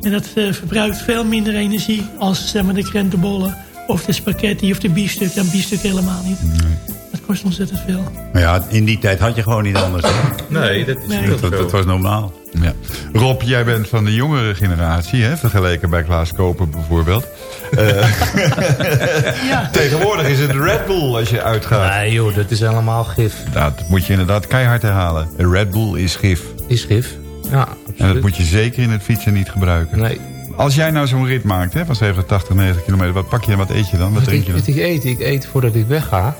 En dat eh, verbruikt veel minder energie als zeg maar, de krentenbollen of de spaghetti of de biefstuk. Dan biefstuk helemaal niet. Dat kost ontzettend veel. Maar ja, in die tijd had je gewoon niet anders. hè? Nee, dat is Nee. heel Dat, dat was normaal. Ja. Rob, jij bent van de jongere generatie, hè? vergeleken bij Klaas Koper bijvoorbeeld. Eh, Ja. Tegenwoordig is het Red Bull als je uitgaat. Nee joh, dat is helemaal gif. Dat moet je inderdaad keihard herhalen. Red Bull is gif. Is gif. Ja, En dat absoluut. moet je zeker in het fietsen niet gebruiken. Nee. Als jij nou zo'n rit maakt hè, van 70, 80, 90 kilometer, wat pak je en wat eet je dan? Wat Wat drink ik, je dan? wat ik eet, ik eet voordat ik wegga.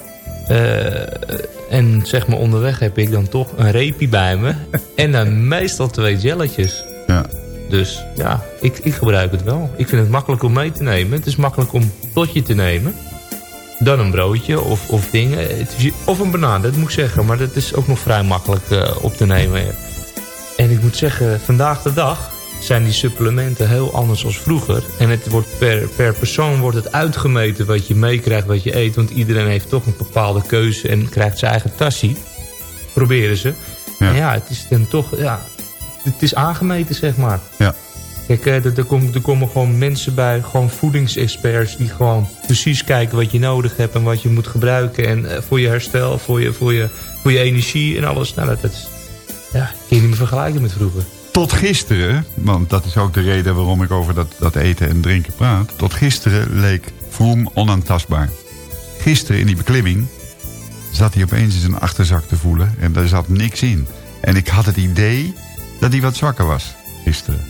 Eh, en zeg maar onderweg heb ik dan toch een reepie bij me. en dan meestal twee jelletjes. Ja. Dus ja, ik, ik gebruik het wel. Ik vind het makkelijk om mee te nemen. Het is makkelijk om tot je te nemen. Dan een broodje of, of dingen. Of een banaan, dat moet ik zeggen. Maar dat is ook nog vrij makkelijk eh, op te nemen. En ik moet zeggen, vandaag de dag zijn die supplementen heel anders als vroeger. En het wordt per, per persoon wordt het uitgemeten wat je meekrijgt, wat je eet. Want iedereen heeft toch een bepaalde keuze en krijgt zijn eigen tassie. Proberen ze. Ja. En ja, het is dan toch, ja, het is aangemeten zeg maar. Ja. Kijk, eh, er, er, komen, er komen gewoon mensen bij, gewoon voedingsexperts... die gewoon precies kijken wat je nodig hebt en wat je moet gebruiken. En eh, voor je herstel, voor je, voor, je, voor je energie en alles. Nou, dat, dat is, ja, kun je niet meer vergelijken met vroeger. Tot gisteren, want dat is ook de reden waarom ik over dat, dat eten en drinken praat. Tot gisteren leek Vroom onaantastbaar. Gisteren in die beklimming zat hij opeens in zijn achterzak te voelen. En daar zat niks in. En ik had het idee dat hij wat zwakker was gisteren.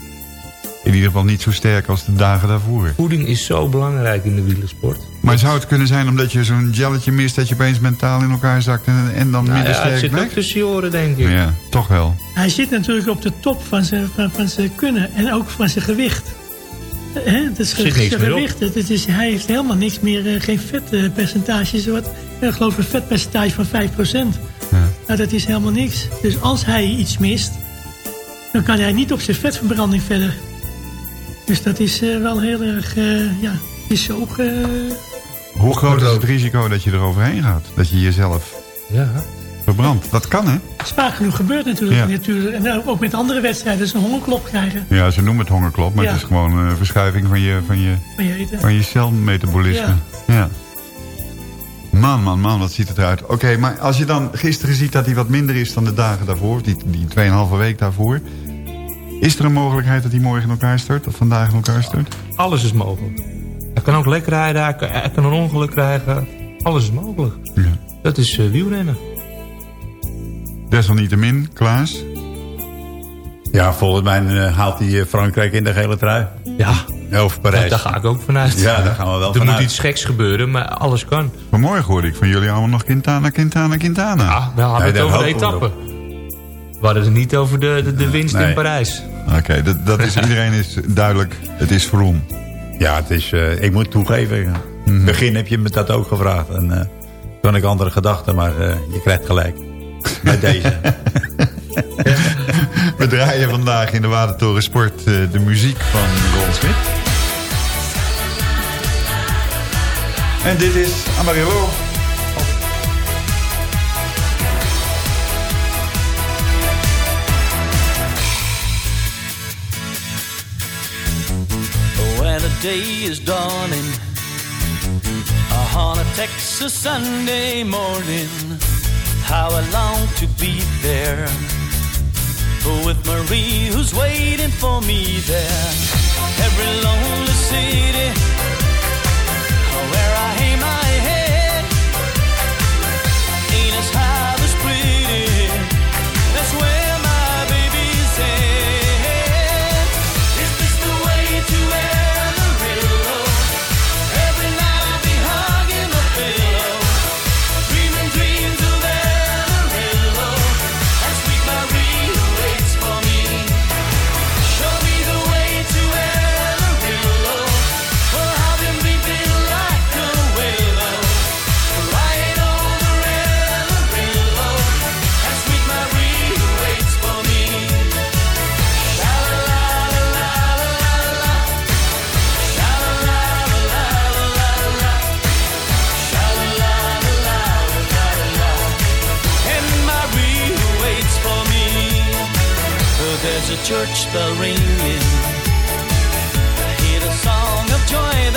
In ieder geval niet zo sterk als de dagen daarvoor. Voeding is zo belangrijk in de wielersport. Maar zou het kunnen zijn omdat je zo'n jelletje mist... dat je opeens mentaal in elkaar zakt en, en dan Nou minder ja, het sterk zit ook tussen je oren, denk ik. Ja, toch wel. Hij zit natuurlijk op de top van zijn, van, van zijn kunnen en ook van zijn gewicht. Hè, het is Zit niks zijn meer op. gewicht. Het, het is, hij heeft helemaal niks meer, eh, geen vetpercentage. wat, eh, ik geloof een vetpercentage van 5%. Nou, dat is helemaal niks. Dus als hij iets mist, dan kan hij niet op zijn vetverbranding verder. Dus dat is eh, wel heel erg, eh, ja, is ook... eh, Hoe groot is het risico dat je eroverheen gaat? Dat je jezelf Ja. verbrandt? Dat kan, hè? Vaak genoeg gebeurt natuurlijk. Ja. natuurlijk. En ook met andere wedstrijden, dus een hongerklop krijgen. Ja, ze noemen het hongerklop, maar Ja. het is gewoon een verschuiving van je, van je, Van je eten. van je celmetabolisme. Ja. Man, man, man, wat ziet het eruit. Oké, maar als je dan gisteren ziet dat hij wat minder is dan de dagen daarvoor... die, die 2,5 week daarvoor... is er een mogelijkheid dat hij morgen in elkaar stort? Of vandaag in elkaar stort? Alles is mogelijk. Hij kan ook lekker rijden, hij kan, hij kan een ongeluk krijgen. Alles is mogelijk. Ja. Dat is eh, wielrennen. Desalniettemin, Klaas? Ja, volgens mij eh, haalt hij eh, Frankrijk in de gele trui. Ja, Of Parijs. daar ga ik ook vanuit. Ja, daar gaan we wel Er vanuit. moet iets geks gebeuren, maar alles kan. Vanmorgen hoorde ik van jullie allemaal nog Quintana, Quintana, Quintana. Ah, we hadden Nee, het over de hopen we etappe. We hadden het niet over de, de, de winst Nee. in Parijs. Oké, dat, dat is, iedereen is duidelijk. Het is Vroom. Ja, het is, eh, ik moet toegeven. In het begin heb je me dat ook gevraagd. En eh, toen had ik andere gedachten, maar eh, je krijgt gelijk. Met deze. We draaien vandaag in de Watertoren Sport de muziek van Ron Smit. En dit is Amarillo. Day is dawning. On a Texas Sunday morning, how I long to be there. With Marie who's waiting for me there. Every lonely city. Where I hang my head. Ain't as half a church bell ringing. I hear the song of joy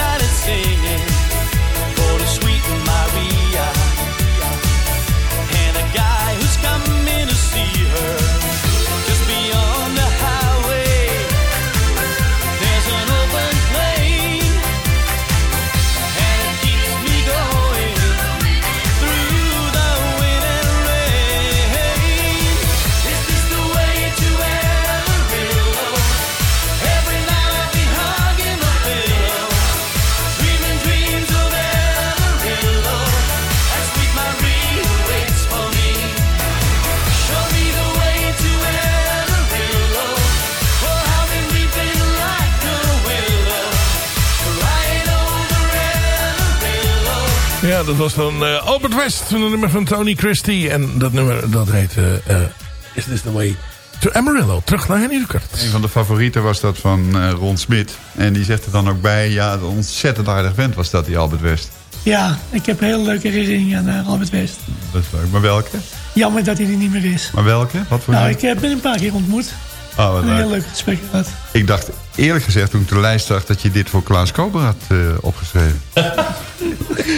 dat was dan eh, Albert West, een nummer van Tony Christie. En dat nummer, dat heet eh, eh, Is This The Way to Amarillo. Terug naar Henny Rukert. Een van de favorieten was dat van eh, Ron Smit. En die zegt er dan ook bij, ja, een ontzettend aardig vent was dat, die Albert West. Ja, ik heb heel leuke herinneringen aan Albert West. Dat is leuk. Maar welke? Jammer dat hij er niet meer is. Maar welke? Wat voor Nou, ik heb hem een paar keer ontmoet. Oh, wat een leuk. heel leuk gesprek gehad. Ik dacht eerlijk gezegd toen ik de lijst zag dat je dit voor Klaas Koper had eh, opgeschreven.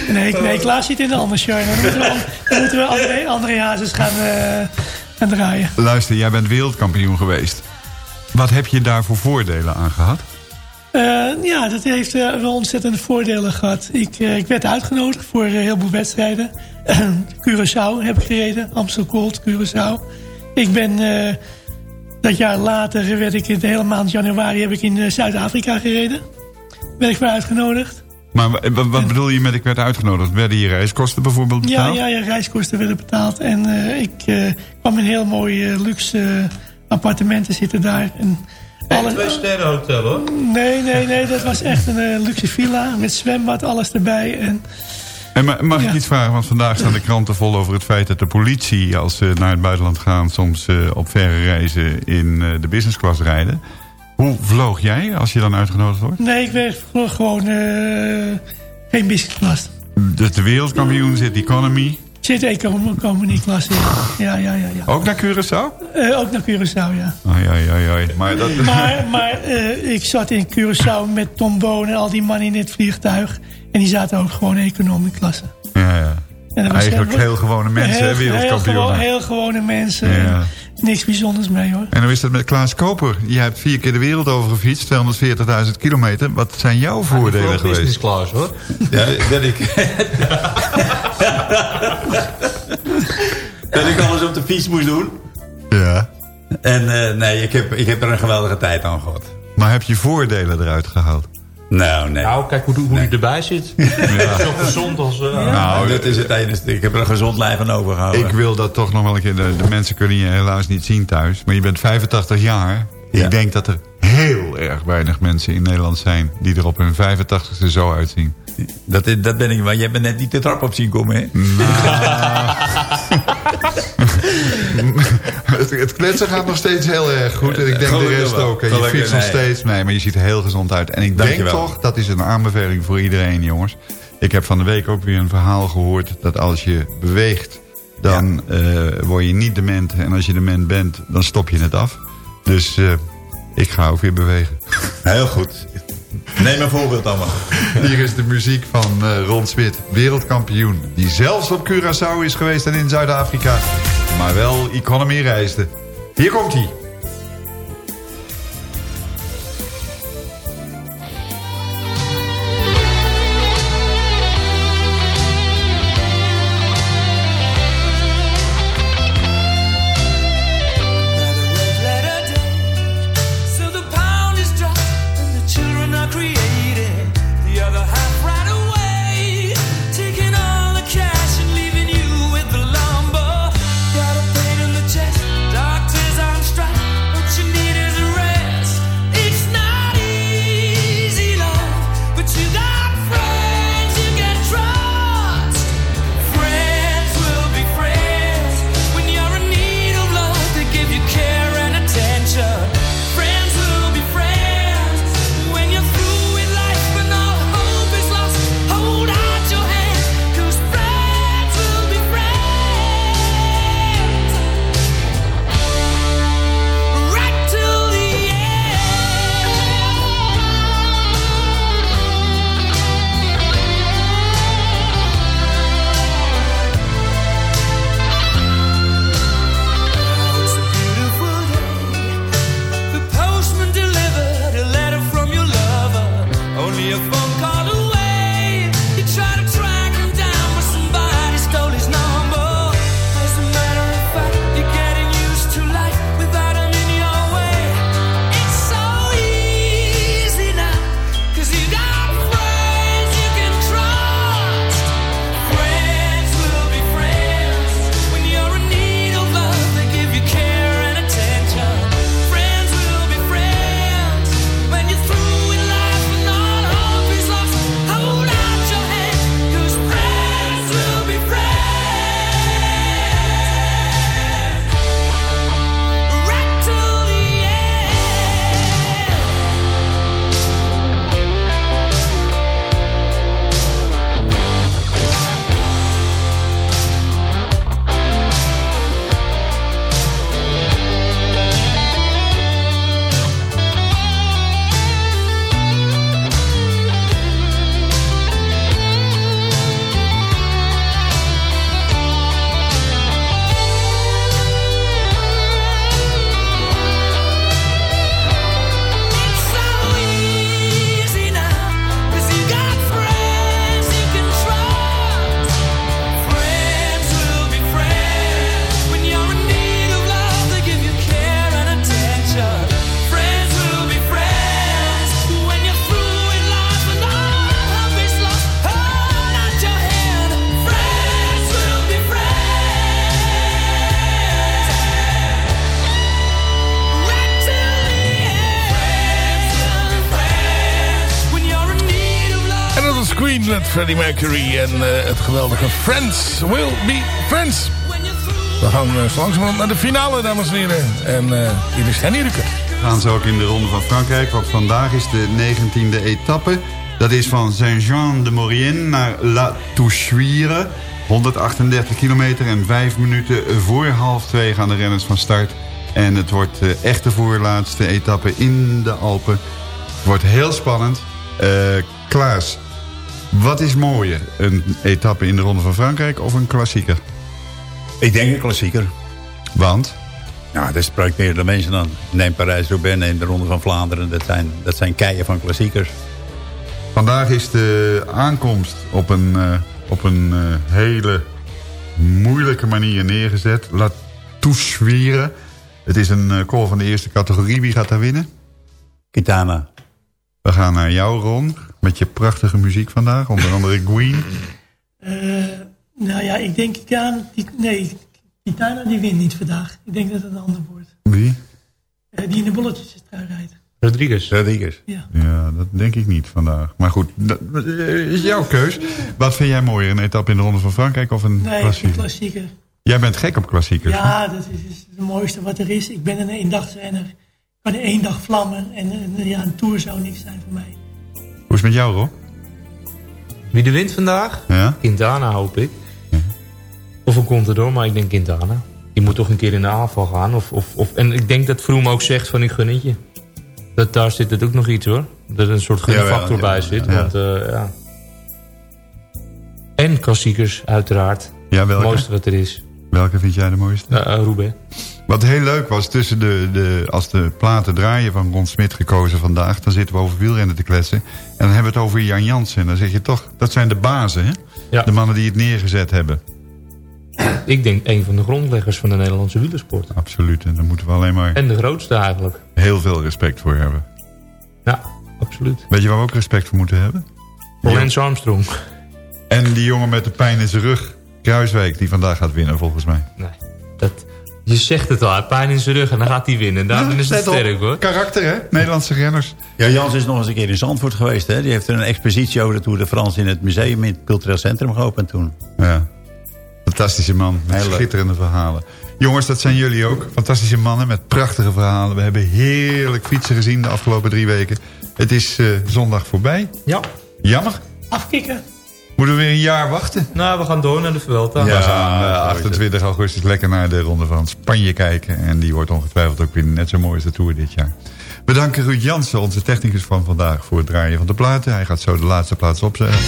Nee, nee, Klaas zit in een ander show. Dan moeten we, dan moeten we André, André Hazes gaan, eh, gaan draaien. Luister, jij bent wereldkampioen geweest. Wat heb je daar voor voordelen aan gehad? Eh, ja, dat heeft wel ontzettende voordelen gehad. Ik, ik werd uitgenodigd voor heel veel wedstrijden. Curaçao heb ik gereden. Amstel Gold, Curaçao. Ik ben... dat jaar later werd ik in de hele maand januari heb ik in eh, Zuid-Afrika gereden. Ben ik weer uitgenodigd. Maar wa- wa- wat bedoel je met ik werd uitgenodigd? Werden je reiskosten bijvoorbeeld Ja, betaald? ja, ja, reiskosten werden betaald. En eh, ik eh, kwam in heel mooie eh, luxe appartementen zitten daar. En alle- Twee sterren hotel hoor. Nee, nee, nee, dat was echt een luxe villa met zwembad, alles erbij. En En mag ik iets vragen? Want vandaag staan de kranten vol over het feit dat de politie... als ze naar het buitenland gaan, soms eh, op verre reizen in eh, de business class rijden. Hoe vloog jij als je dan uitgenodigd wordt? nee, ik werd voor gewoon eh, geen business class. Dus de wereldkampioen zit economy. Zit economie klasse in. Ja, ja, ja. ja. Ook naar Curaçao? Eh, ook naar Curaçao, ja. Ai, ai, ai, ai. Maar dat... Maar, maar eh, ik zat in Curaçao met Tom Boon en al die mannen in het vliegtuig. En die zaten ook gewoon economie klasse. Ja, ja. Eigenlijk heel gewone mensen, hè, heel, heel, wereldkampioen. gewoon, heel gewone mensen. Ja. Niks bijzonders mee hoor. En hoe is dat met Klaas Koper? Je hebt vier keer de wereld over gefietst, 240.000 kilometer. Wat zijn jouw voordelen geweest? business class hoor. Ja, dat ik... dat ik alles op de fiets moest doen. Ja. En eh, nee, ik heb, ik heb er een geweldige tijd aan gehad. Maar heb je voordelen eruit gehaald? Nou, nee. Nou, kijk hoe, hoe hij erbij zit. Zo gezond als... eh, Nou, dat is het enige. Ik heb er een gezond lijf aan overgehouden. Ik wil dat toch nog wel een keer... De, de mensen kunnen je helaas niet zien thuis. Maar je bent 85 jaar. Ja. Ik denk dat er heel erg weinig mensen in Nederland zijn... die er op hun 85ste zo uitzien. Dat, is, dat ben ik, maar jij bent net niet de trap op zien komen, hè? het, het kletsen gaat nog steeds heel erg goed. En ik denk de rest wel. ook. En je Gelukkig, fietst nog nee. steeds. Nee, maar je ziet er heel gezond uit. En ik denk toch, dat is een aanbeveling voor iedereen, jongens. Ik heb van de week ook weer een verhaal gehoord... dat als je beweegt, dan eh, word je niet dement. En als je dement bent, dan stop je het af. Dus eh, ik ga ook weer bewegen. Heel goed. Neem een voorbeeld allemaal. Hier is de muziek van eh, Ron Smit, wereldkampioen. Die zelfs op Curaçao is geweest en in Zuid-Afrika. Maar wel economy reisde. Hier komt hij. Freddie Mercury en eh, het geweldige Friends Will Be Friends. We gaan uh, zo langzamerhand naar de finale, dames en heren. En eh, hier is Henny Rucker. gaan ze ook in de Ronde van Frankrijk. Want vandaag is de 19e etappe. Dat is van Saint-Jean-de-Maurienne naar La Touchuire. 138 kilometer en 5 minuten voor half 2 gaan de renners van start. En het wordt de echte voorlaatste etappe in de Alpen. Het wordt heel spannend. Eh Klaas, wat is mooier? Een etappe in de Ronde van Frankrijk of een klassieker? Ik denk een klassieker. Want? Ja, dat spreekt meer de mensen dan. Neem Parijs-Roubaix, neem de Ronde van Vlaanderen. Dat zijn, dat zijn keien van klassiekers. Vandaag is de aankomst op een, eh, op een eh, hele moeilijke manier neergezet. La Touchwire. Het is een uh, call van de eerste categorie. Wie gaat daar winnen? Kitana. We gaan naar jou, Ron. Met je prachtige muziek vandaag. Onder andere Queen. Eh, nou ja, ik denk Kitana... Die, nee, Kitana die wint niet vandaag. Ik denk dat het een ander wordt. Wie? Eh, die in de bolletjes rijdt. Rodriguez. Rodriguez. Ja. Ja, dat denk ik niet vandaag. Maar goed, dat is jouw keus. Wat vind jij mooier? Een etappe in de Ronde van Frankrijk of een Nee, een klassieker? klassieker. Jij bent gek op klassiekers. Ja, dat is, is het mooiste wat er is. Ik ben een eendagsrenner. Ik kan in één dag vlammen. En eh, ja, een tour zou niks zijn voor mij. Hoe is het met jou, Rob? Wie de wint vandaag? Ja? Quintana hoop ik. Of een Contador, maar ik denk Quintana. Die moet toch een keer in de aanval gaan. Of, of, of, en ik denk dat Vroom ook zegt van ik gun het je. Dat, daar zit het ook nog iets hoor. Dat er een soort gunfactor ja, bij zit. ja. Want, eh, ja. En klassiekers uiteraard. Ja, welke? Het mooiste wat er is. Welke vind jij de mooiste? Uh, Roubaix. Wat heel leuk was, tussen de, de, als de platen draaien van Ron Smit gekozen vandaag... dan zitten we over wielrennen te kletsen. En dan hebben we het over Jan Jansen. En dan zeg je toch, dat zijn de bazen, hè? Ja. De mannen die het neergezet hebben. Ik denk een van de grondleggers van de Nederlandse wielersport. Absoluut, en daar moeten we alleen maar En de grootste eigenlijk. heel veel respect voor hebben. Ja, absoluut. Weet je waar we ook respect voor moeten hebben? Voor Lance Armstrong. En die jongen met de pijn in zijn rug, Kruiswijk, die vandaag gaat winnen volgens mij. Nee, dat, je zegt het al, hij pijn in zijn rug en dan gaat hij winnen. Daarom is het op, sterk hoor. Karakter, hè? Nederlandse renners. Ja, Jans is nog eens een keer in Zandvoort geweest. Hè? Die heeft een expositie over de Tour de France in het museum in het cultureel centrum geopend toen. Ja. Fantastische man, met Heel leuk. schitterende verhalen. Jongens, dat zijn jullie ook. Fantastische mannen met prachtige verhalen. We hebben heerlijk fietsen gezien de afgelopen drie weken. Het is eh, zondag voorbij. Ja. Jammer. Afkikken. Moeten we weer een jaar wachten? Nou, we gaan door naar de Vuelta. Ja, we gaan eh. 28 augustus lekker naar de Ronde van Spanje kijken. En die wordt ongetwijfeld ook weer net zo mooi als de Tour dit jaar. Bedanken Ruud Jansen, onze technicus van vandaag, voor het draaien van de platen. Hij gaat zo de laatste plaats opzetten.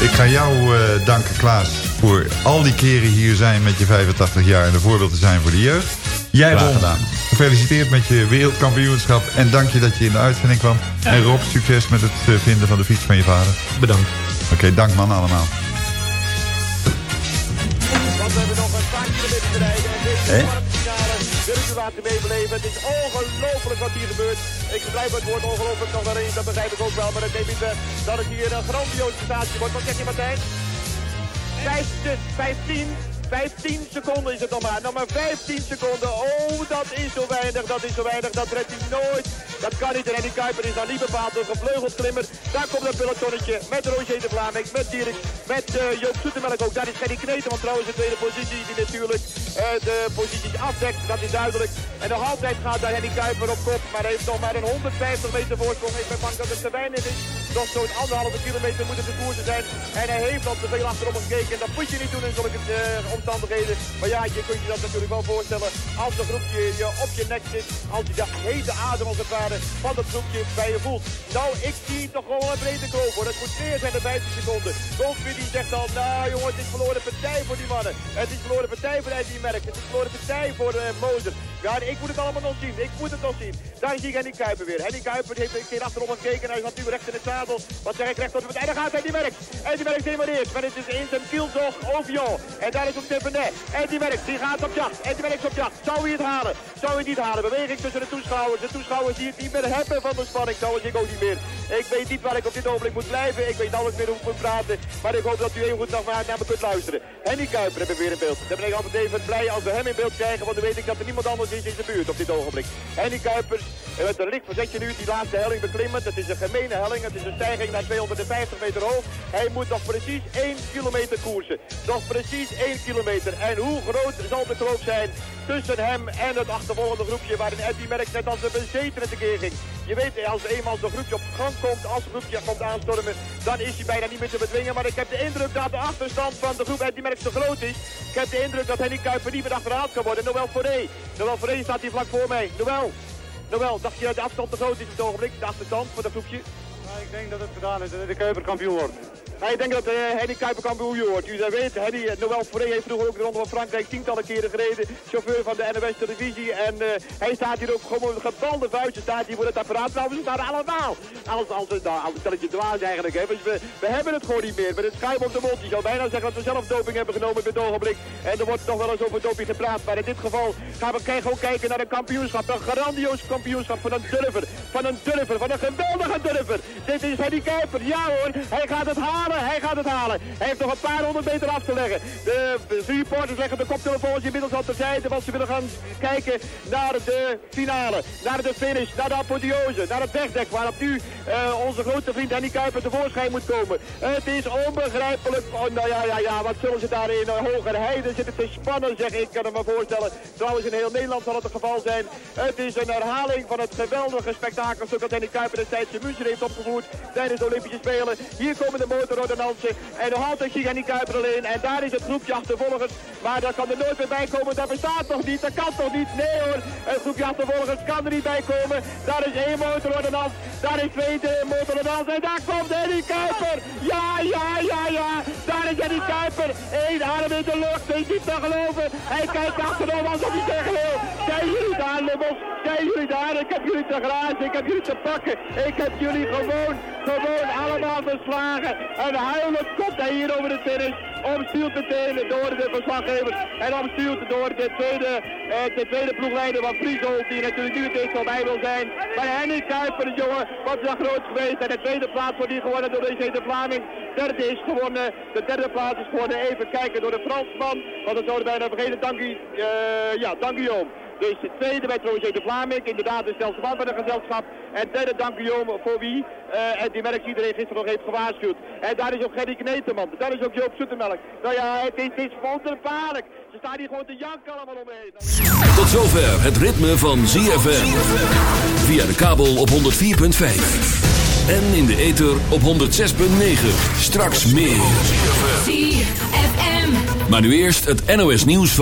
Ik ga jou eh, danken, Klaas, voor al die keren hier zijn met je 85 jaar... en een voorbeeld te zijn voor de jeugd. Jij gedaan. gefeliciteerd met je wereldkampioenschap... en dank je dat je in de uitzending kwam. En Rob, succes met het eh, vinden van de fiets van je vader. Bedankt. Oké, dank man allemaal. Want we hebben nog een paar kilometer te rijden. En deze Hè? kwartfinale wil ik u laten meebeleven. Het is ongelooflijk wat hier gebeurt. Ik gebruik het woord ongelooflijk nog wel eens. Dat begrijp ik ook wel. Maar dat neemt niet weg dat het hier een grandioze prestatie wordt. Wat zeg je Martijn? 15, 15, 15 seconden is het nog maar. Nog maar 15 seconden. Oh, dat is zo weinig. Dat is zo weinig. Dat redt hij nooit. Dat kan niet. En die Kuiper is dan niet bepaald een gevleugeld klimmer. Daar komt dat pelotonnetje met Roger de Vlaming, met Dirk, met eh, Joop Zoetemelk ook. Daar is Gerry Kneten, want trouwens de tweede positie die natuurlijk eh, de posities afdekt. Dat is duidelijk. En nog altijd gaat daar Henny Kuiper op kop. Maar hij heeft nog maar een 150 meter voorsprong. Ik ben bang dat het te weinig is. Nog zo'n anderhalve kilometer moet het de koersen zijn. En hij heeft al te veel achterom gekeken. En dat moet je niet doen in zulke eh, Maar ja, je kunt je dat natuurlijk wel voorstellen. Als een groepje je op je nek zit. Als je de hete adem als het ware van dat groepje bij je voelt. Nou, ik zie toch gewoon een brede kloof hoor. Het moet meer zijn dan 15 seconden. Goldwin die zegt al, nou jongen, het is verloren partij voor die mannen. Het is verloren partij voor Eddie Merck. Het is verloren partij voor uh. Ja, ik moet het allemaal nog zien. Ik moet het nog zien. Daar zie ik Henny Kuiper weer. Henny Kuiper heeft een keer achterom gekeken. Hij is natuurlijk recht in het zadel. Wat zeg ik recht op het En daar gaat Eddie Merck. Eddie Merck demareert. Maar het is in zijn kielzog Ovion. En daar is ook Tevenet. Eddie Merck, die gaat op jacht. Eddie Merck is op jacht. Zou hij het halen? Zou hij niet halen? Beweging tussen de toeschouwers. De toeschouwers die het niet meer hebben van de spanning. Zoals ik ook niet meer. Ik weet niet waar ik op dit ogenblik moet blijven. Ik weet alles meer hoe ik moet praten. Maar ik hoop dat u even goed nog naar me kunt luisteren. Henny Kuiper hebben we weer in beeld. Dan ben ik altijd even blij als we hem in beeld krijgen. Want dan weet ik dat er niemand anders is in de buurt op dit ogenblik. Henny Kuipers met een licht verzetje nu die laatste helling beklimmen. Het is een gemene helling. Het is een stijging naar 250 meter hoog. Hij moet nog precies 1 kilometer koersen. Nog precies 1 kilometer. En hoe groot zal de kloof zijn tussen hem en het achtervolgende groepje waarin Eddie Merckx net als een bezetene tekeer ging. Je weet, als eenmaal zo'n groepje op gang komt, als het groepje komt aanstormen, dan is hij bijna niet meer te bedwingen. Maar ik heb de indruk dat de achterstand van de groep Eddie Merckx te groot is. Ik heb de indruk dat Henny Kuiper niet meer achterhaald kan worden. Noël Foré. Noël Foré staat hier vlak voor mij. Noël. Noël, dacht je dat de afstand te groot is op het ogenblik? De achterstand voor dat groepje? ik denk dat het gedaan is dat de Kuiper kampioen wordt. Ik denk dat uh, Henny Kuiper kampioen wordt. U weet, uh, Noël Foré heeft vroeger ook de Ronde van Frankrijk tientallen keren gereden. Chauffeur van de NOS televisie. En uh, hij staat hier ook gewoon gebalde vuisten staat hier voor het apparaat. Nou, we staan allemaal. Als, als, nou, als een dwaas eigenlijk. We, we hebben het gewoon niet meer. Met het schuim op de mond. Je zou bijna zeggen dat we zelf doping hebben genomen op dit ogenblik. En er wordt toch wel eens over doping gepraat. Maar in dit geval gaan we gewoon kijken naar een kampioenschap. Een grandioos kampioenschap van een durver. Van een durver. Van een geweldige durver. Dit is Henny Kuiper. Ja hoor, hij gaat het halen. Hij gaat het halen. Hij heeft nog een paar honderd meter af te leggen. De, supporters leggen de koptelefoons inmiddels al terzijde. Want ze willen gaan kijken naar de finale. Naar de finish. Naar de apotheose. Naar het wegdek. Waarop nu uh, onze grote vriend Henny Kuiper tevoorschijn moet komen. Het is onbegrijpelijk. Oh, nou ja, ja, ja. Wat zullen ze daar in uh, Hoger Heide zitten te spannen, zeg ik. kan het me voorstellen. Trouwens, in heel Nederland zal het het geval zijn. Het is een herhaling van het geweldige spektakelstuk dat Henny Kuiper destijds in München heeft opgevoerd tijdens de Olympische Spelen. Hier komen de motorordonnansen. En nog altijd zie Kuiper alleen. En daar is het groepje achtervolgers. Maar daar kan er nooit meer bij komen. Dat bestaat nog niet. Dat kan toch niet? Nee hoor. Het groepje achtervolgers kan er niet bij komen. Daar is één motorordonnans. Daar is twee motorordonnans. En daar komt Henny Kuiper. Ja, ja, ja, ja. Daar is Henny Kuiper. Eén adem in de lucht. Is niet te geloven. Hij kijkt achterom alsof hij zeggen wil. Zijn jullie daar, Lubbels? Zijn jullie daar? Ik heb jullie te grazen. Ik heb jullie te pakken. Ik heb jullie gewoon, gewoon allemaal verslagen. En huilend komt hij hier over de finish. Omstuurd meteen door de verslaggever. En omstuurd door de tweede, eh, de tweede ploegleider van Friesel. Die natuurlijk nu het eerst bij wil zijn. Maar Henny Kuiper, de jongen, wat is groot geweest. En de tweede plaats wordt hier gewonnen door deze de Vlaming. Derde is gewonnen. De derde plaats is gewonnen. Even kijken door de Fransman. Want dat zouden bijna vergeten. Dankie, uh, ja, dankie Joom. Dus de tweede bij Roger de Vlaming, inderdaad de snelste man van het gezelschap. En derde dank u voor wie, uh, en die merk iedereen gisteren nog heeft gewaarschuwd. En daar is ook Gerry Kneteman, daar is ook Joop Zoetemelk. Nou ja, het is, het is wonderbaarlijk. Ze staan hier gewoon te janken allemaal omheen. Tot zover het ritme van ZFM. Via de kabel op 104.5. En in de ether op 106.9. Straks meer. Maar nu eerst het NOS nieuws van...